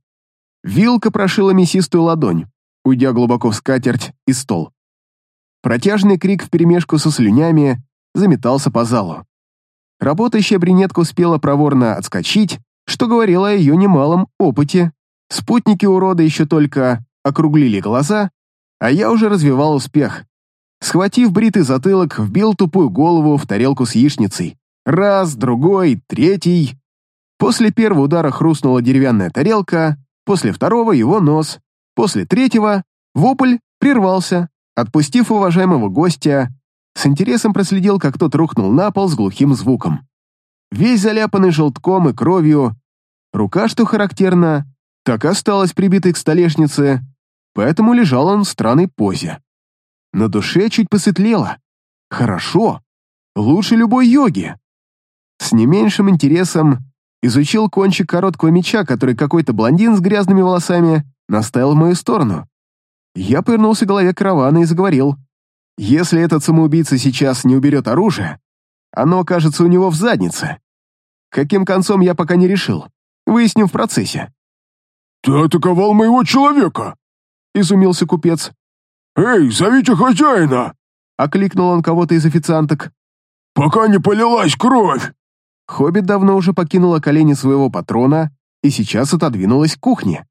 Вилка прошила мясистую ладонь, уйдя глубоко в скатерть и стол. Протяжный крик вперемешку со слюнями заметался по залу. Работающая брюнетка успела проворно отскочить, что говорило о ее немалом опыте. Спутники урода еще только округлили глаза, а я уже развивал успех. Схватив бритый затылок, вбил тупую голову в тарелку с яичницей. Раз, другой, третий. После первого удара хрустнула деревянная тарелка, после второго — его нос, после третьего — вопль прервался, отпустив уважаемого гостя, с интересом проследил, как тот рухнул на пол с глухим звуком. Весь заляпанный желтком и кровью, рука, что характерно, так осталась прибитой к столешнице, поэтому лежал он в странной позе. На душе чуть посветлело. Хорошо. Лучше любой йоги. С не меньшим интересом изучил кончик короткого меча, который какой-то блондин с грязными волосами наставил в мою сторону. Я повернулся к голове каравана и заговорил. Если этот самоубийца сейчас не уберет оружие, оно окажется у него в заднице. Каким концом я пока не решил. Выясним в процессе.
«Ты атаковал моего человека!» — изумился купец. «Эй, зовите хозяина!» — окликнул он кого-то из официанток. «Пока не полилась кровь!»
Хоббит давно уже покинула колени своего патрона и сейчас отодвинулась к кухне.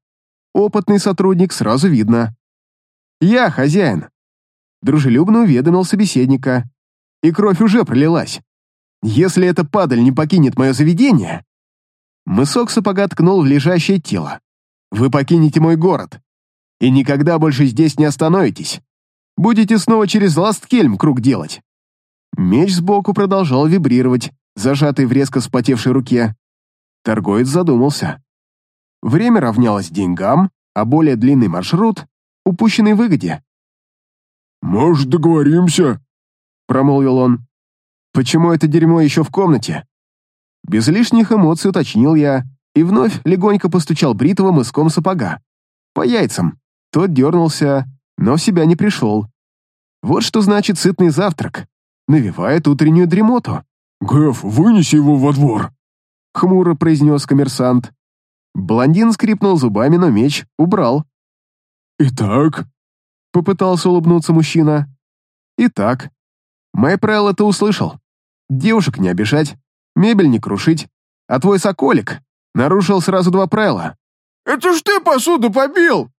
Опытный сотрудник сразу видно. «Я хозяин», — дружелюбно уведомил собеседника. «И кровь уже пролилась. Если эта падаль не покинет мое заведение...» Мысок сапога ткнул в лежащее тело. «Вы покинете мой город. И никогда больше здесь не остановитесь. Будете снова через Ласткельм круг делать». Меч сбоку продолжал вибрировать, зажатый в резко вспотевшей руке. Торговец задумался. Время равнялось деньгам, а более длинный маршрут — упущенной выгоде.
«Может, договоримся?» — промолвил он.
«Почему это дерьмо еще в комнате?» Без лишних эмоций уточнил я и вновь легонько постучал бритого мыском сапога. По яйцам. Тот дернулся, но в себя не пришел. Вот что значит сытный завтрак. Навевает утреннюю дремоту.
«Гэф, вынеси его во двор», —
хмуро произнес коммерсант. Блондин скрипнул зубами, но меч убрал.
«Итак?»
— попытался улыбнуться мужчина. «Итак. Мои правила ты услышал. Девушек не обижать, мебель не крушить, а твой соколик нарушил сразу два правила».
«Это ж ты посуду побил!»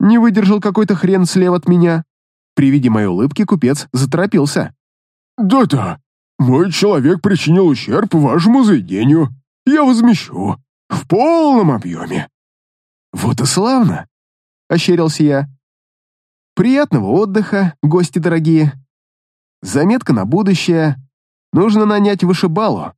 Не выдержал какой-то хрен слева от меня. При виде моей улыбки купец заторопился.
«Да-да, Мой человек причинил ущерб вашему заведению. Я возмещу. В полном объеме».
«Вот и славно!» — ощерился я. «Приятного отдыха, гости дорогие. Заметка на будущее. Нужно нанять вышибалу».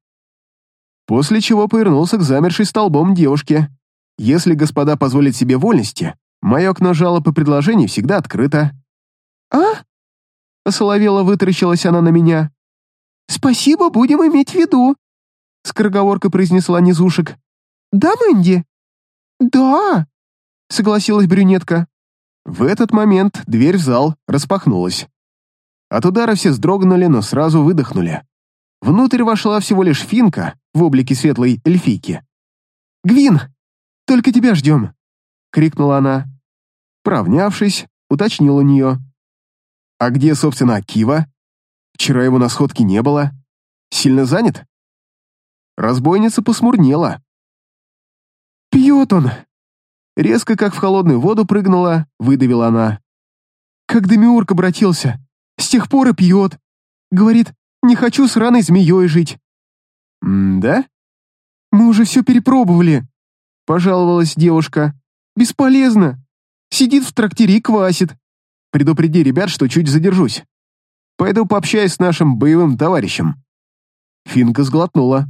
После чего повернулся к замершей столбом девушке. «Если господа позволят себе вольности, мое окно жалоб и предложений всегда открыто».
«А?» — осоловела вытаращилась она на меня. «Спасибо, будем иметь в виду», — скороговоркой произнесла низушек. «Да, Мэнди?» «Да», — согласилась брюнетка.
В этот момент дверь в зал распахнулась. От удара все вздрогнули, но сразу выдохнули. Внутрь вошла всего лишь финка в облике светлой эльфийки. «Гвин, только тебя ждем!» — крикнула она. Правнявшись, уточнил у нее. «А где, собственно, Акива? Вчера его на сходке не было. Сильно занят?» Разбойница посмурнела.
«Пьет он!»
Резко, как в холодную воду прыгнула, выдавила она.
«Как Демиург обратился. С тех пор и пьет. Говорит, не хочу с раной змеей жить».
«М-да?»
«Мы уже все перепробовали», — пожаловалась девушка. «Бесполезно. Сидит в трактире и квасит.
Предупреди ребят, что чуть задержусь. Пойду пообщаюсь с нашим боевым товарищем». Финка сглотнула.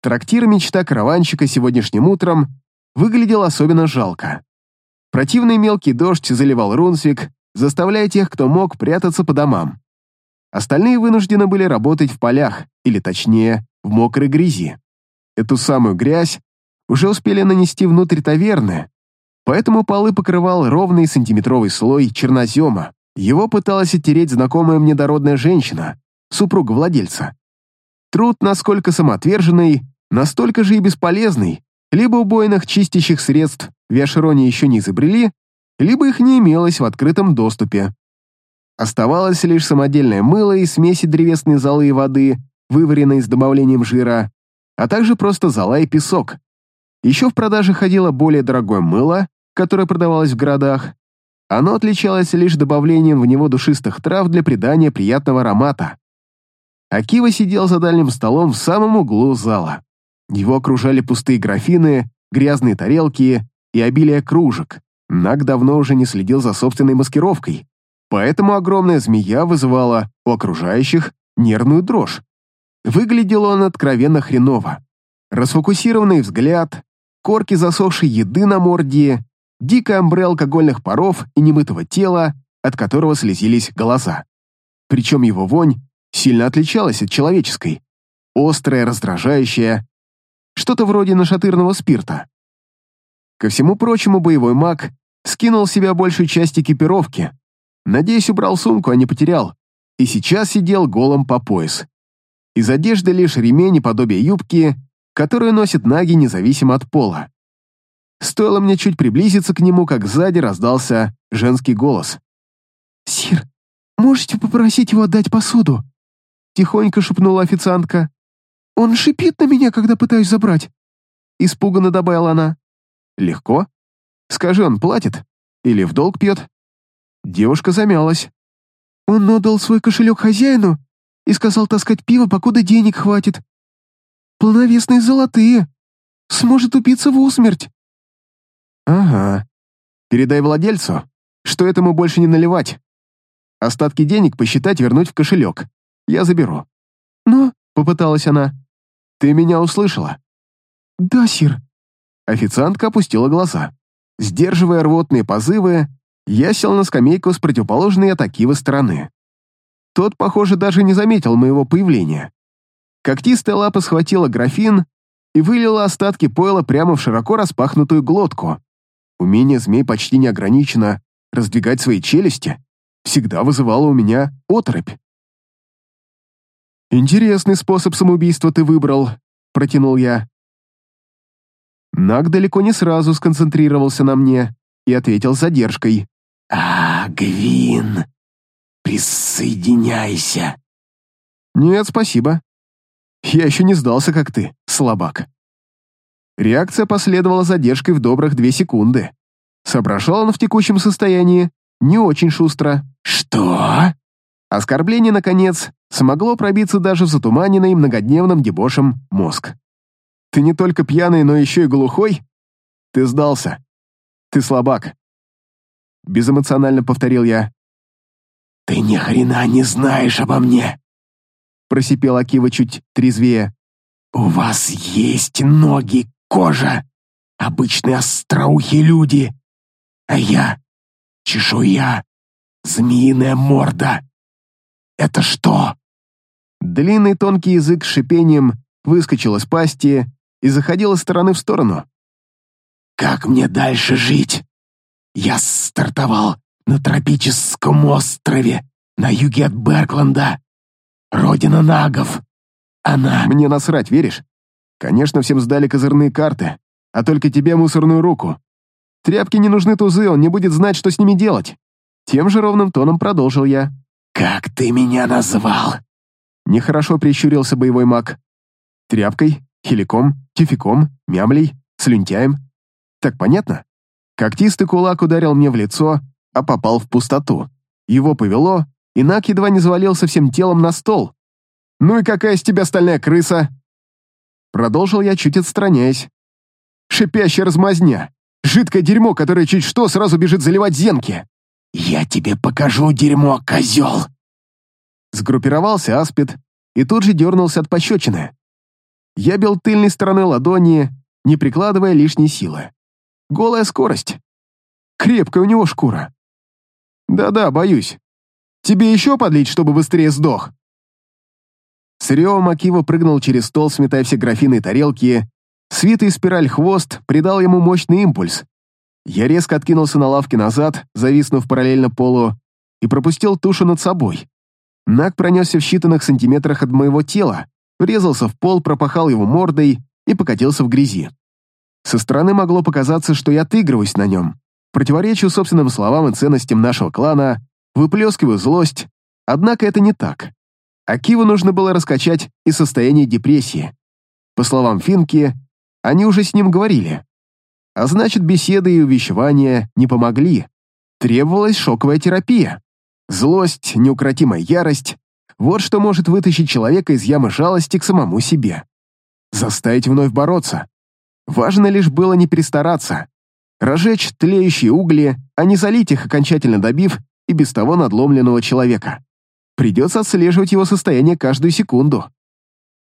Трактир «Мечта караванщика» сегодняшним утром выглядел особенно жалко. Противный мелкий дождь заливал Рунсвик, заставляя тех, кто мог, прятаться по домам. Остальные вынуждены были работать в полях, или точнее, в мокрой грязи. Эту самую грязь уже успели нанести внутрь таверны, поэтому полы покрывал ровный сантиметровый слой чернозема. Его пыталась оттереть знакомая мне дородная женщина, супруга владельца. Труд насколько самоотверженный, настолько же и бесполезный, либо убойных чистящих средств в Яшероне еще не изобрели, либо их не имелось в открытом доступе. Оставалось лишь самодельное мыло и смеси древесной золы и воды, вываренной с добавлением жира, а также просто зола и песок. Еще в продаже ходило более дорогое мыло, которое продавалось в городах. Оно отличалось лишь добавлением в него душистых трав для придания приятного аромата. Акива сидел за дальним столом в самом углу зала. Его окружали пустые графины, грязные тарелки и обилие кружек. Наг давно уже не следил за собственной маскировкой, поэтому огромная змея вызывала у окружающих нервную дрожь. Выглядел он откровенно хреново. Расфокусированный взгляд, корки засохшей еды на морде, дикая амбре алкогольных паров и немытого тела, от которого слезились глаза. Причем его вонь сильно отличалась от человеческой. Острая, раздражающая, что-то вроде нашатырного спирта. Ко всему прочему, боевой маг скинул с себя большую часть экипировки. Надеюсь, убрал сумку, а не потерял. И сейчас сидел голым по пояс. Из одежды лишь ремень и подобие юбки, которую носит наги независимо от пола. Стоило мне чуть приблизиться к нему, как сзади раздался женский голос.
«Сир, можете попросить его отдать посуду?» Тихонько шепнула официантка. «Он шипит на меня, когда пытаюсь забрать», — испуганно добавила она.
«Легко? Скажи, он платит? Или в долг пьет?» Девушка замялась.
«Он отдал свой кошелек хозяину и сказал таскать пиво, покуда денег хватит. Полновесные золотые. Сможет упиться в усмерть».
«Ага. Передай владельцу, что этому больше не наливать. Остатки денег посчитать вернуть в кошелек. Я заберу».
«Но...»
— попыталась она. «Ты меня услышала?»
«Да, сир».
Официантка опустила глаза. Сдерживая рвотные позывы, я сел на скамейку с противоположной от Акивы стороны. Тот, похоже, даже не заметил моего появления. Когтистая лапа схватила графин и вылила остатки пойла прямо в широко распахнутую глотку. Умение змей почти не ограничено раздвигать свои челюсти всегда вызывало у меня оторопь. «Интересный способ самоубийства ты выбрал», — протянул я. Наг далеко не сразу сконцентрировался на мне и ответил задержкой.
«А, Гвин, присоединяйся».
«Нет, спасибо. Я еще не сдался, как ты, слабак». Реакция последовала задержкой в добрых две секунды. Соображал он в текущем состоянии не очень шустро.
«Что?»
Оскорбление, наконец, смогло пробиться даже в затуманенный многодневным дебошем мозг. «Ты не только пьяный, но еще и глухой? Ты сдался. Ты слабак». Безэмоционально повторил я.
«Ты ни хрена не знаешь обо мне!»
Просипел Акива чуть трезвее.
«У вас есть ноги, кожа, обычные остроухие люди, а я — чешуя, змеиная морда. Это что?»
Длинный тонкий язык с шипением выскочил из пасти и заходил из стороны в сторону.
«Как мне дальше жить? Я стартовал на тропическом острове на юге от Беркленда. Родина нагов. Она...»
«Мне насрать, веришь? Конечно, всем сдали козырные карты, а только тебе мусорную руку. Тряпки не нужны тузы, он не будет знать, что с ними делать». Тем же ровным тоном продолжил я.
«Как ты меня назвал?»
Нехорошо прищурился боевой маг. Тряпкой, хиликом, тюфяком, мямлей, слюнтяем. Так понятно? Когтистый кулак ударил мне в лицо, а попал в пустоту. Его повело, и Нак едва не завалился всем телом на стол. «Ну и какая из тебя стальная крыса?» Продолжил я, чуть отстраняясь. «Шипящая размазня! Жидкое дерьмо, которое чуть что сразу бежит заливать зенки!»
«Я тебе покажу дерьмо, козел!»
Сгруппировался аспид и тут же дернулся от пощечины. Я бил тыльной стороной ладони, не прикладывая лишней силы. Голая скорость. Крепкая у него шкура. Да-да, боюсь. Тебе еще подлить, чтобы быстрее сдох?» С ревом Акива прыгнул через стол, сметая все графины и тарелки. Свитый спираль хвост придал ему мощный импульс. Я резко откинулся на лавке назад, зависнув параллельно полу, и пропустил тушу над собой. Наг пронесся в считанных сантиметрах от моего тела, врезался в пол, пропахал его мордой и покатился в грязи. Со стороны могло показаться, что я отыгрываюсь на нем, противоречу собственным словам и ценностям нашего клана, выплескиваю злость, однако это не так. Акиву нужно было раскачать из состояния депрессии. По словам Финки, они уже с ним говорили. А значит, беседы и увещевания не помогли. Требовалась шоковая терапия. Злость, неукротимая ярость — вот что может вытащить человека из ямы жалости к самому себе. Заставить вновь бороться. Важно лишь было не перестараться. Разжечь тлеющие угли, а не залить их, окончательно добив и без того надломленного человека. Придется отслеживать его состояние каждую секунду.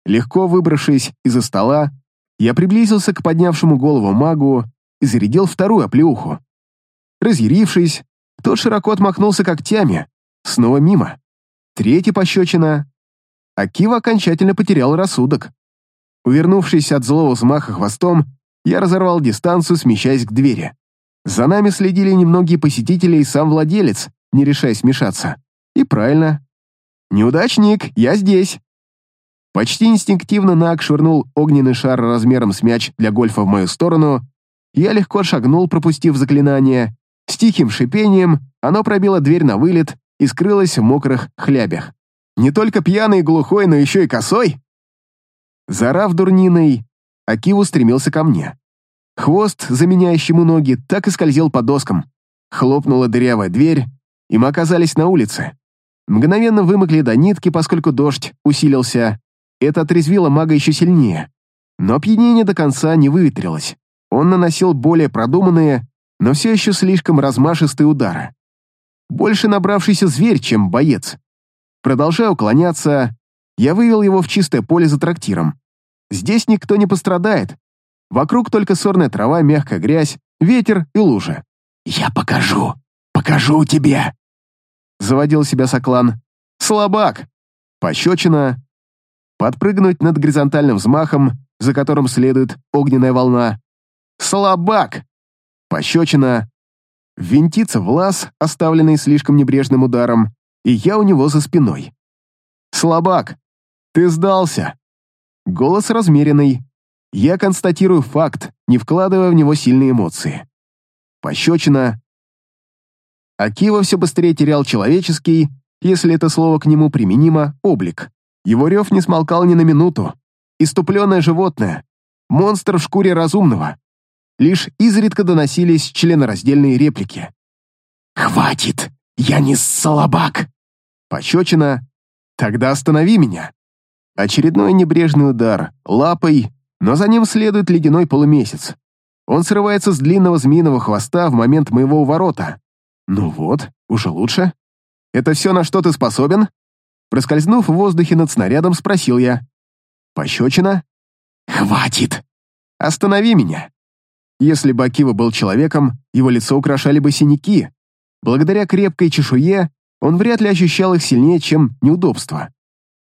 Легко выбравшись из-за стола, я приблизился к поднявшему голову магу и зарядил вторую оплеуху. Разъярившись, тот широко отмахнулся когтями, снова мимо. Третья пощечина. Акива окончательно потерял рассудок. Увернувшись от злого взмаха хвостом, я разорвал дистанцию, смещаясь к двери. За нами следили немногие посетители и сам владелец, не решаясь вмешаться. И правильно. «Неудачник, я здесь!» Почти инстинктивно Наг швырнул огненный шар размером с мяч для гольфа в мою сторону. Я легко шагнул, пропустив заклинание. С тихим шипением оно пробило дверь на вылет и скрылось в мокрых хлябях. Не только пьяный и глухой, но еще и косой. Зарав дурниной, Акиву стремился ко мне. Хвост, заменяющий ему ноги, так и скользил по доскам. Хлопнула дырявая дверь, и мы оказались на улице. Мгновенно вымокли до нитки, поскольку дождь усилился. Это отрезвило мага еще сильнее. Но опьянение до конца не выветрилось. Он наносил более продуманные, но все еще слишком размашистые удары. Больше набравшийся зверь, чем боец. Продолжая уклоняться, я вывел его в чистое поле за трактиром. Здесь никто не пострадает. Вокруг только сорная трава, мягкая грязь, ветер и лужа.
«Я покажу, покажу тебе!»
Заводил себя Соклан. «Слабак!» Пощечина. Подпрыгнуть над горизонтальным взмахом, за которым следует огненная волна. «Слабак!» Пощечина. Винтится в лаз, оставленный слишком небрежным ударом, и я у него за спиной. «Слабак! Ты сдался!» Голос размеренный. Я констатирую факт, не вкладывая в него сильные эмоции. Пощечина. Акива все быстрее терял человеческий, если это слово к нему применимо, облик. Его рев не смолкал ни на минуту. Иступленное животное. Монстр в шкуре разумного. Лишь изредка доносились членораздельные реплики.
«Хватит! Я не слабак!»
Пощечина. Тогда останови меня. Очередной небрежный удар, лапой, но за ним следует ледяной полумесяц. Он срывается с длинного змеиного хвоста в момент моего уворота. Ну вот, уже лучше. Это все, на что ты способен? Проскользнув в воздухе над снарядом, спросил я. Пощечина?
Хватит!
Останови меня. Если бы Акива был человеком, его лицо украшали бы синяки. Благодаря крепкой чешуе он вряд ли ощущал их сильнее, чем неудобство.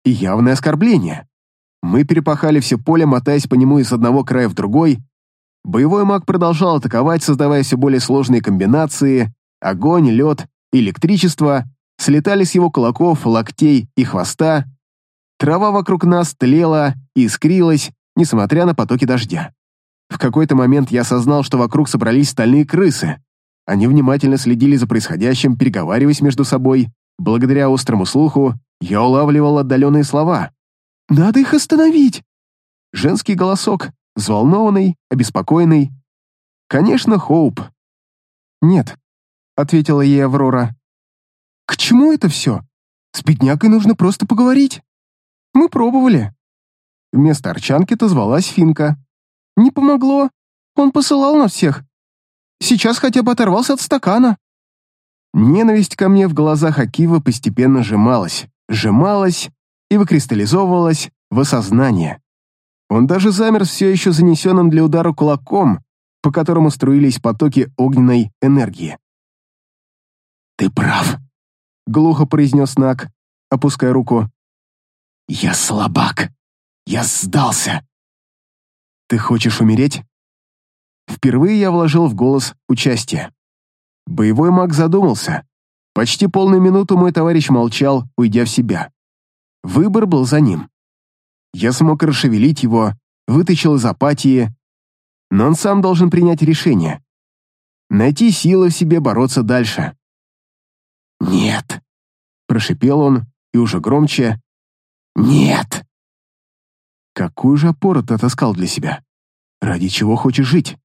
И явное оскорбление. Мы перепахали все поле, мотаясь по нему из одного края в другой. Боевой маг продолжал атаковать, создавая все более сложные комбинации. Огонь, лед, электричество слетали с его кулаков, локтей и хвоста. Трава вокруг нас тлела и искрилась, несмотря на потоки дождя. В какой-то момент я осознал, что вокруг собрались стальные крысы. Они внимательно следили за происходящим, переговариваясь между собой. Благодаря острому слуху я улавливал отдаленные слова.
«Надо их остановить!»
Женский голосок, взволнованный, обеспокоенный. Конечно, Хоуп. «Нет», — ответила ей Аврора.
«К чему это все? С беднякой нужно просто поговорить. Мы пробовали».
Вместо Арчанки-то звалась Финка.
Не помогло. Он посылал на всех. Сейчас хотя бы оторвался от стакана.
Ненависть ко мне в глазах Акива постепенно сжималась, сжималась и выкристаллизовывалась в осознание. Он даже замер все еще занесенным для удара кулаком, по которому струились потоки огненной энергии.
«Ты прав», —
глухо произнес Нак, опуская руку.
«Я слабак. Я сдался.
«Ты хочешь умереть?» Впервые я вложил в голос участие. Боевой маг задумался. Почти полную минуту мой товарищ молчал, уйдя в себя. Выбор был за ним. Я смог расшевелить его, вытащил из апатии, но он сам должен принять решение. Найти силы в себе бороться дальше.
«Нет», —
прошипел он, и уже громче.
«Нет».
Какую же опору ты отыскал для себя? Ради чего хочешь жить?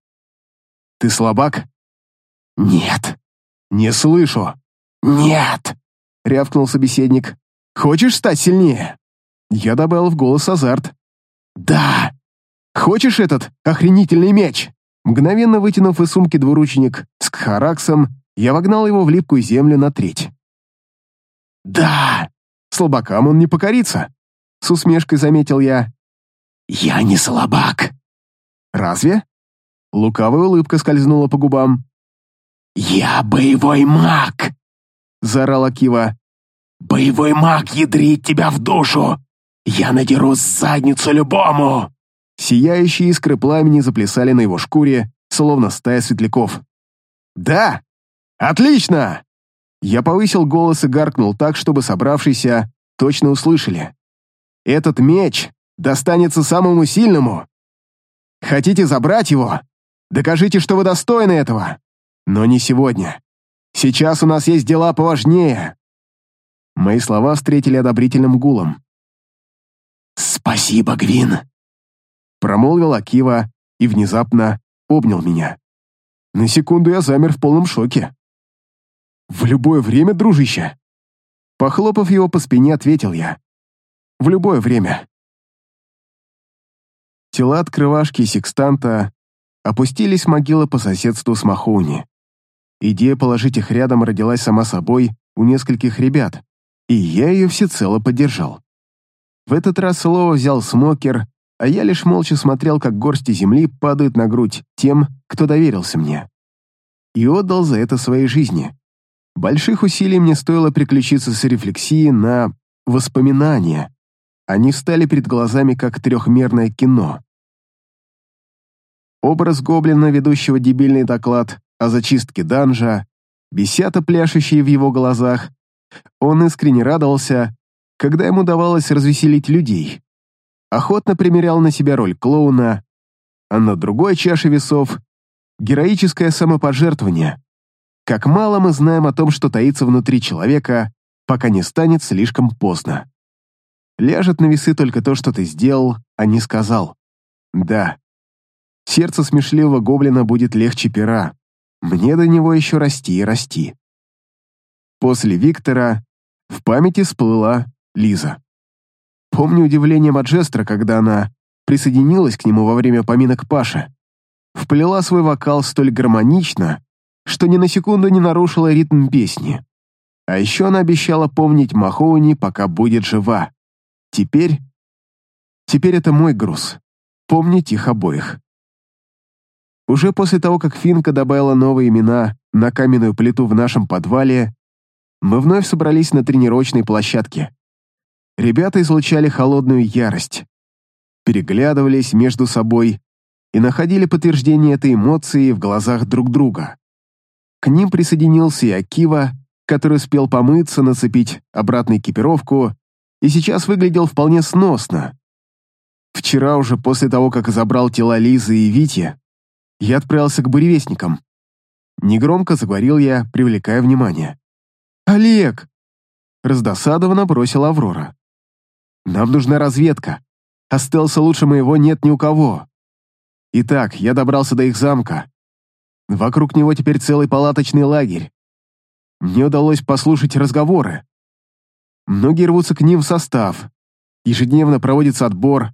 Ты слабак?
Нет.
Не слышу.
Нет.
Рявкнул собеседник. Хочешь стать сильнее? Я добавил в голос азарт.
Да.
Хочешь этот охренительный меч? Мгновенно вытянув из сумки двуручник с кхараксом, я вогнал его в липкую землю на треть.
Да.
Слабакам он не покорится. С усмешкой заметил я.
«Я не слабак».
«Разве?» Лукавая улыбка скользнула по губам.
«Я боевой маг!»
— заорал Акива.
«Боевой маг ядрит тебя в душу! Я надеру задницу любому!»
Сияющие искры пламени заплясали на его шкуре, словно стая светляков. «Да! Отлично!» Я повысил голос и гаркнул так, чтобы собравшиеся точно услышали. «Этот меч достанется самому сильному. Хотите забрать его? Докажите, что вы достойны этого. Но не сегодня. Сейчас у нас есть дела поважнее». Мои слова встретили одобрительным гулом.
«Спасибо, Гвин», —
промолвил Акива и внезапно обнял меня. На секунду я замер в полном шоке. «В любое время, дружище!» Похлопав его по спине, ответил я. «В любое время». Тела открывашки и секстанта опустились в могилы по соседству с Махоуни. Идея положить их рядом родилась сама собой у нескольких ребят, и я ее всецело поддержал. В этот раз слово взял смокер, а я лишь молча смотрел, как горсти земли падают на грудь тем, кто доверился мне. И отдал за это своей жизни. Больших усилий мне стоило приключиться с рефлексией на воспоминания. Они встали перед глазами, как трехмерное кино. Образ гоблина, ведущего дебильный доклад о зачистке данжа, бесята, пляшущие в его глазах. Он искренне радовался, когда ему давалось развеселить людей. Охотно примерял на себя роль клоуна, а на другой чаше весов — героическое самопожертвование. Как мало мы знаем о том, что таится внутри человека, пока не станет слишком поздно. Ляжет на весы только то, что ты сделал, а не сказал. Да, Сердце смешливого гоблина будет легче пера. Мне до него еще расти и расти. После Виктора В памяти всплыла Лиза. Помню удивление Маджестра, когда она присоединилась к нему во время поминок Паши. Вплела свой вокал столь гармонично, что ни на секунду не нарушила ритм песни. А еще она обещала помнить Махоуни, пока будет жива. Теперь... Теперь это мой груз. Помнить их обоих. Уже после того, как Финка добавила новые имена на каменную плиту в нашем подвале, мы вновь собрались на тренировочной площадке. Ребята излучали холодную ярость, переглядывались между собой и находили подтверждение этой эмоции в глазах друг друга. К ним присоединился и Акива, который успел помыться, нацепить обратно экипировку и сейчас выглядел вполне сносно. Вчера уже после того, как забрал тела Лизы и Вити, я отправился к буревестникам. Негромко заговорил я, привлекая внимание. «Олег!» Раздосадованно бросила Аврора. «Нам нужна разведка. А стелса лучше моего нет ни у кого. Итак, я добрался до их замка. Вокруг него теперь целый палаточный лагерь. Мне удалось послушать разговоры. Многие рвутся к ним в состав. Ежедневно проводится отбор.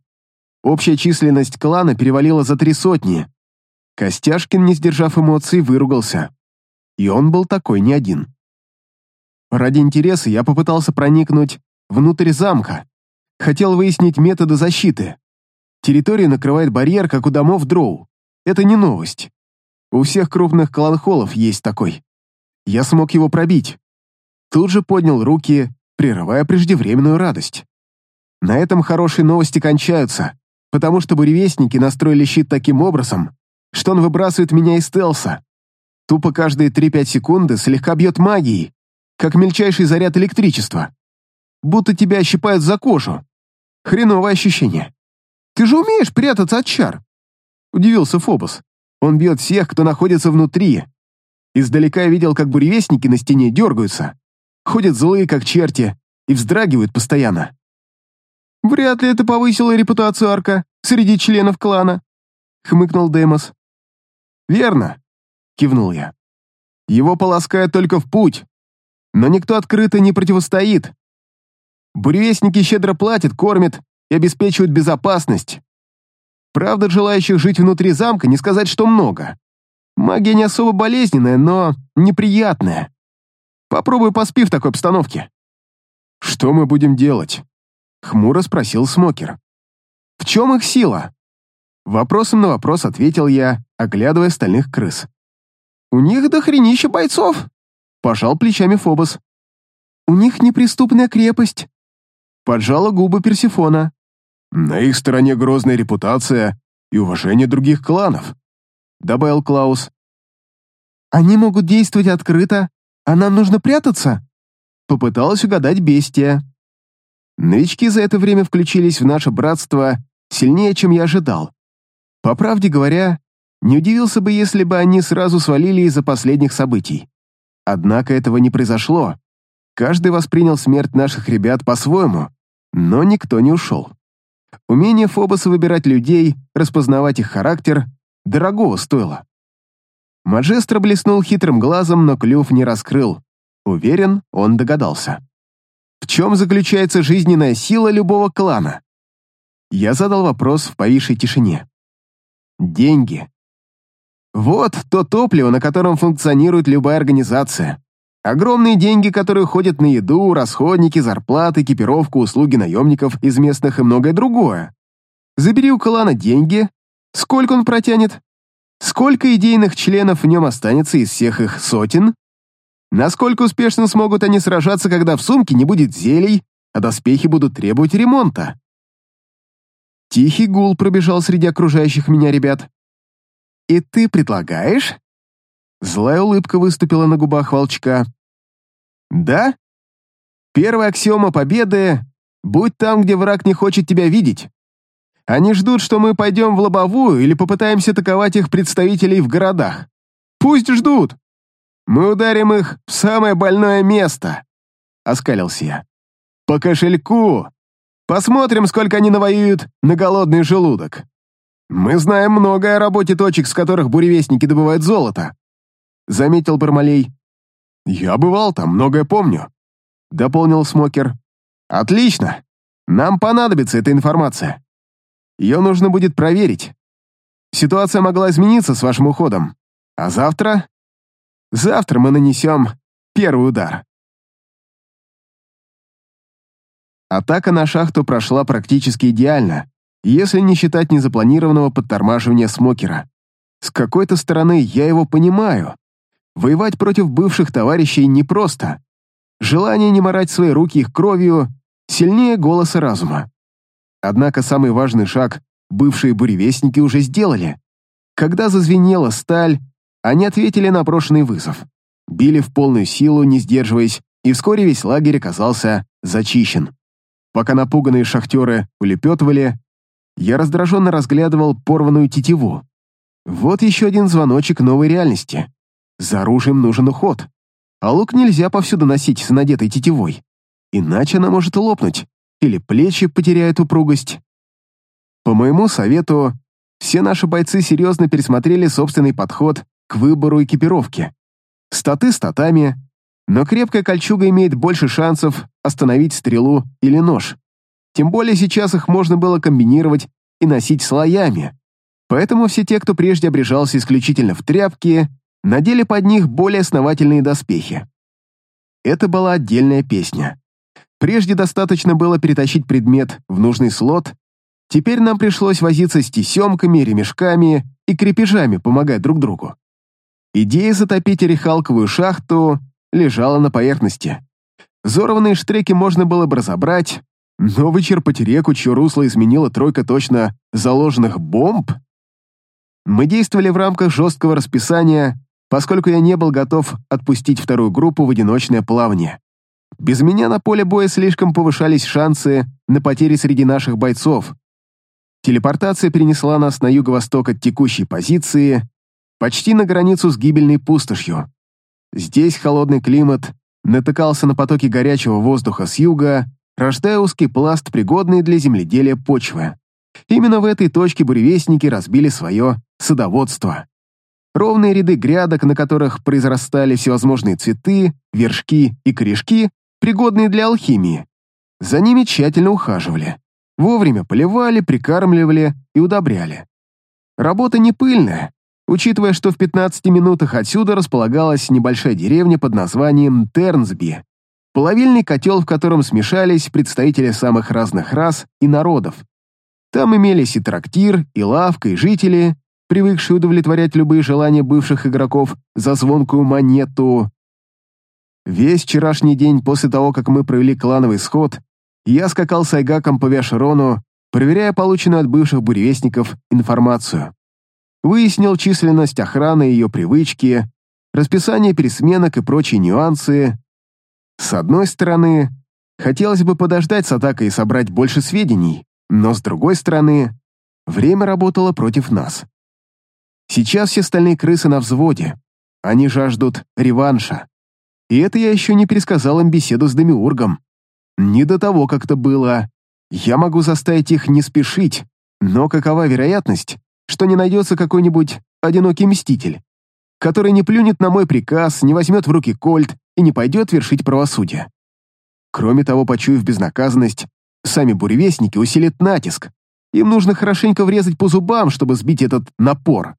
Общая численность клана перевалила за три сотни. Костяшкин, не сдержав эмоций, выругался. И он был такой не один. Ради интереса я попытался проникнуть внутрь замка. Хотел выяснить методы защиты. Территорию накрывает барьер, как у домов дроу. Это не новость. У всех крупных кланхолов есть такой. Я смог его пробить. Тут же поднял руки, прерывая преждевременную радость. На этом хорошие новости кончаются, потому что буревестники настроили щит таким образом, что он выбрасывает меня из стелса. Тупо каждые 3-5 секунды слегка бьет магией, как мельчайший заряд электричества. Будто тебя щипают за кожу. Хреновое ощущение. Ты же умеешь прятаться от чар?» Удивился Фобос. «Он бьет всех, кто находится внутри. Издалека я видел, как буревестники на стене дергаются. Ходят злые, как черти, и вздрагивают постоянно». «Вряд ли это повысило репутацию Арка среди членов клана», — хмыкнул Демос. «Верно», — кивнул я. «Его полоскают только в путь, но никто открыто не противостоит. Буревестники щедро платят, кормят и обеспечивают безопасность. Правда, желающих жить внутри замка не сказать, что много. Магия не особо болезненная, но неприятная. Попробуй поспи в такой обстановке. «Что мы будем делать?» — хмуро спросил Смокер. «В чем их сила?» Вопросом на вопрос ответил я, оглядывая стальных крыс. «У них дохренища бойцов!» — пожал плечами Фобос. «У них неприступная крепость!» — поджала губы Персифона. «На их стороне грозная репутация и уважение других кланов», — добавил Клаус. «Они могут действовать открыто, а нам нужно прятаться?» — попыталась угадать бестия. Новички за это время включились в наше братство сильнее, чем я ожидал. По правде говоря, не удивился бы, если бы они сразу свалили из-за последних событий. Однако этого не произошло. Каждый воспринял смерть наших ребят по-своему, но никто не ушел. Умение Фобоса выбирать людей, распознавать их характер, дорогого стоило. Маджестро блеснул хитрым глазом, но клюв не раскрыл. Уверен, он догадался. В чем заключается жизненная сила любого клана? Я задал вопрос в повисшей тишине. Деньги. Вот то топливо, на котором функционирует любая организация. Огромные деньги, которые ходят на еду, расходники, зарплаты, экипировку, услуги наемников из местных и многое другое. Забери у клана деньги, сколько он протянет? Сколько идейных членов в нем останется из всех их сотен? Насколько успешно смогут они сражаться, когда в сумке не будет зелий, а доспехи будут требовать ремонта? Тихий гул пробежал среди окружающих меня ребят. «И ты предлагаешь?» Злая улыбка выступила на губах волчка. «Да? Первая аксиома победы — будь там, где враг не хочет тебя видеть. Они ждут, что мы пойдем в лобовую или попытаемся атаковать их представителей в городах. Пусть ждут. Мы ударим их в самое больное место», — оскалился я. «По кошельку. Посмотрим, сколько они навоюют на голодный желудок. Мы знаем многое о работе точек, с которых буревестники добывают золото», — заметил Бармалей. «Я бывал там, многое помню. — дополнил Смокер. «Отлично! Нам понадобится эта информация. Ее нужно будет проверить. Ситуация могла измениться с вашим уходом. А завтра? Завтра мы нанесем первый удар». Атака на шахту прошла практически идеально, если не считать незапланированного подтормаживания Смокера. С какой-то стороны я его понимаю. Воевать против бывших товарищей непросто. Желание не морать свои руки их кровью сильнее голоса разума. Однако самый важный шаг бывшие буревестники уже сделали. Когда зазвенела сталь, они ответили на брошенный вызов. Били в полную силу, не сдерживаясь, и вскоре весь лагерь оказался зачищен. Пока напуганные шахтеры улепетывали, я раздраженно разглядывал порванную тетиву. Вот еще один звоночек новой реальности. За оружием нужен уход. А лук нельзя повсюду носить с надетой тетивой. Иначе она может лопнуть, или плечи потеряют упругость. По моему совету, все наши бойцы серьезно пересмотрели собственный подход к выбору экипировки. Статы статами, но крепкая кольчуга имеет больше шансов остановить стрелу или нож. Тем более сейчас их можно было комбинировать и носить слоями. Поэтому все те, кто прежде обрежался исключительно в тряпке, надели под них более основательные доспехи. Это была отдельная песня. Прежде достаточно было перетащить предмет в нужный слот, теперь нам пришлось возиться с тесемками, ремешками и крепежами, помогая друг другу. Идея затопить орехалковую шахту лежала на поверхности. Взорванные штреки можно было бы разобрать, но вычерпать реку, чье русло изменила тройка точно заложенных бомб? Мы действовали в рамках жесткого расписания, поскольку я не был готов отпустить вторую группу в одиночное плавание. Без меня на поле боя слишком повышались шансы на потери среди наших бойцов. Телепортация перенесла нас на юго-восток от текущей позиции, почти на границу с гибельной пустошью. Здесь холодный климат натыкался на потоки горячего воздуха с юга, рождая узкий пласт, пригодный для земледелия почвы. Именно в этой точке буревестники разбили свое садоводство. Ровные ряды грядок, на которых произрастали всевозможные цветы, вершки и корешки, пригодные для алхимии. За ними тщательно ухаживали. Вовремя поливали, прикармливали и удобряли. Работа не пыльная, учитывая, что в 15 минутах отсюда располагалась небольшая деревня под названием Тернсби, половильный котел, в котором смешались представители самых разных рас и народов. Там имелись и трактир, и лавка, и жители, привыкшие удовлетворять любые желания бывших игроков за звонкую монету. Весь вчерашний день после того, как мы провели клановый сход, я скакал с Айгаком по Виашерону, проверяя полученную от бывших буревестников информацию. Выяснил численность охраны ее привычки, расписание пересменок и прочие нюансы. С одной стороны, хотелось бы подождать с атакой и собрать больше сведений, но с другой стороны, время работало против нас. Сейчас все остальные крысы на взводе. Они жаждут реванша. И это я еще не пересказал им беседу с Демиургом. Не до того как-то было. Я могу заставить их не спешить, но какова вероятность, что не найдется какой-нибудь одинокий мститель, который не плюнет на мой приказ, не возьмет в руки кольт и не пойдет вершить правосудие. Кроме того, почуяв безнаказанность, сами буревестники усилят натиск. Им нужно хорошенько врезать по зубам, чтобы сбить этот напор.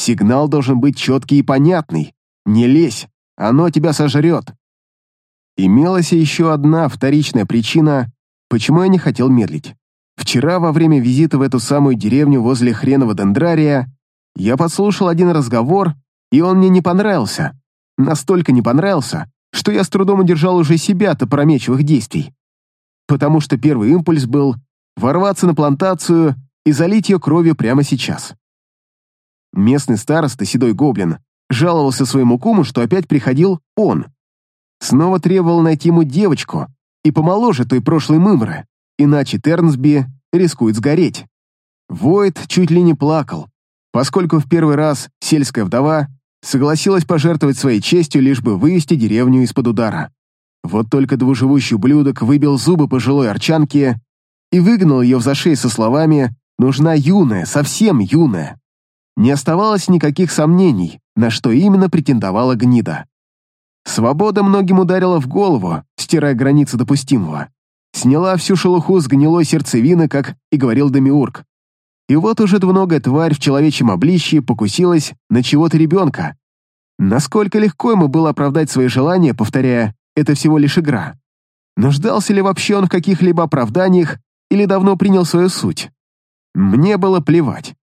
Сигнал должен быть четкий и понятный. Не лезь, оно тебя сожрет. Имелась еще одна вторичная причина, почему я не хотел медлить. Вчера, во время визита в эту самую деревню возле хренового дендрария, я подслушал один разговор, и он мне не понравился. Настолько не понравился, что я с трудом удержал уже себя от опрометчивых действий. Потому что первый импульс был ворваться на плантацию и залить ее кровью прямо сейчас. Местный староста, седой гоблин, жаловался своему куму, что опять приходил он. Снова требовал найти ему девочку, и помоложе той прошлой мымры иначе Тернсби рискует сгореть. Войд чуть ли не плакал, поскольку в первый раз сельская вдова согласилась пожертвовать своей честью, лишь бы вывести деревню из-под удара. Вот только двуживущий ублюдок выбил зубы пожилой арчанке и выгнал ее в зашей со словами «нужна юная, совсем юная». Не оставалось никаких сомнений, на что именно претендовала гнида. Свобода многим ударила в голову, стирая границы допустимого. Сняла всю шелуху с гнилой сердцевины, как и говорил Демиург. И вот уже двуногая тварь в человечьем обличье покусилась на чего-то ребенка. Насколько легко ему было оправдать свои желания, повторяя «это всего лишь игра». Нуждался ли вообще он в каких-либо оправданиях или давно принял свою суть? Мне было плевать.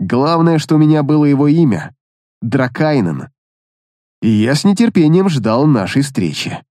Главное, что у меня было его имя — Дракайнен. И я с нетерпением ждал нашей встречи.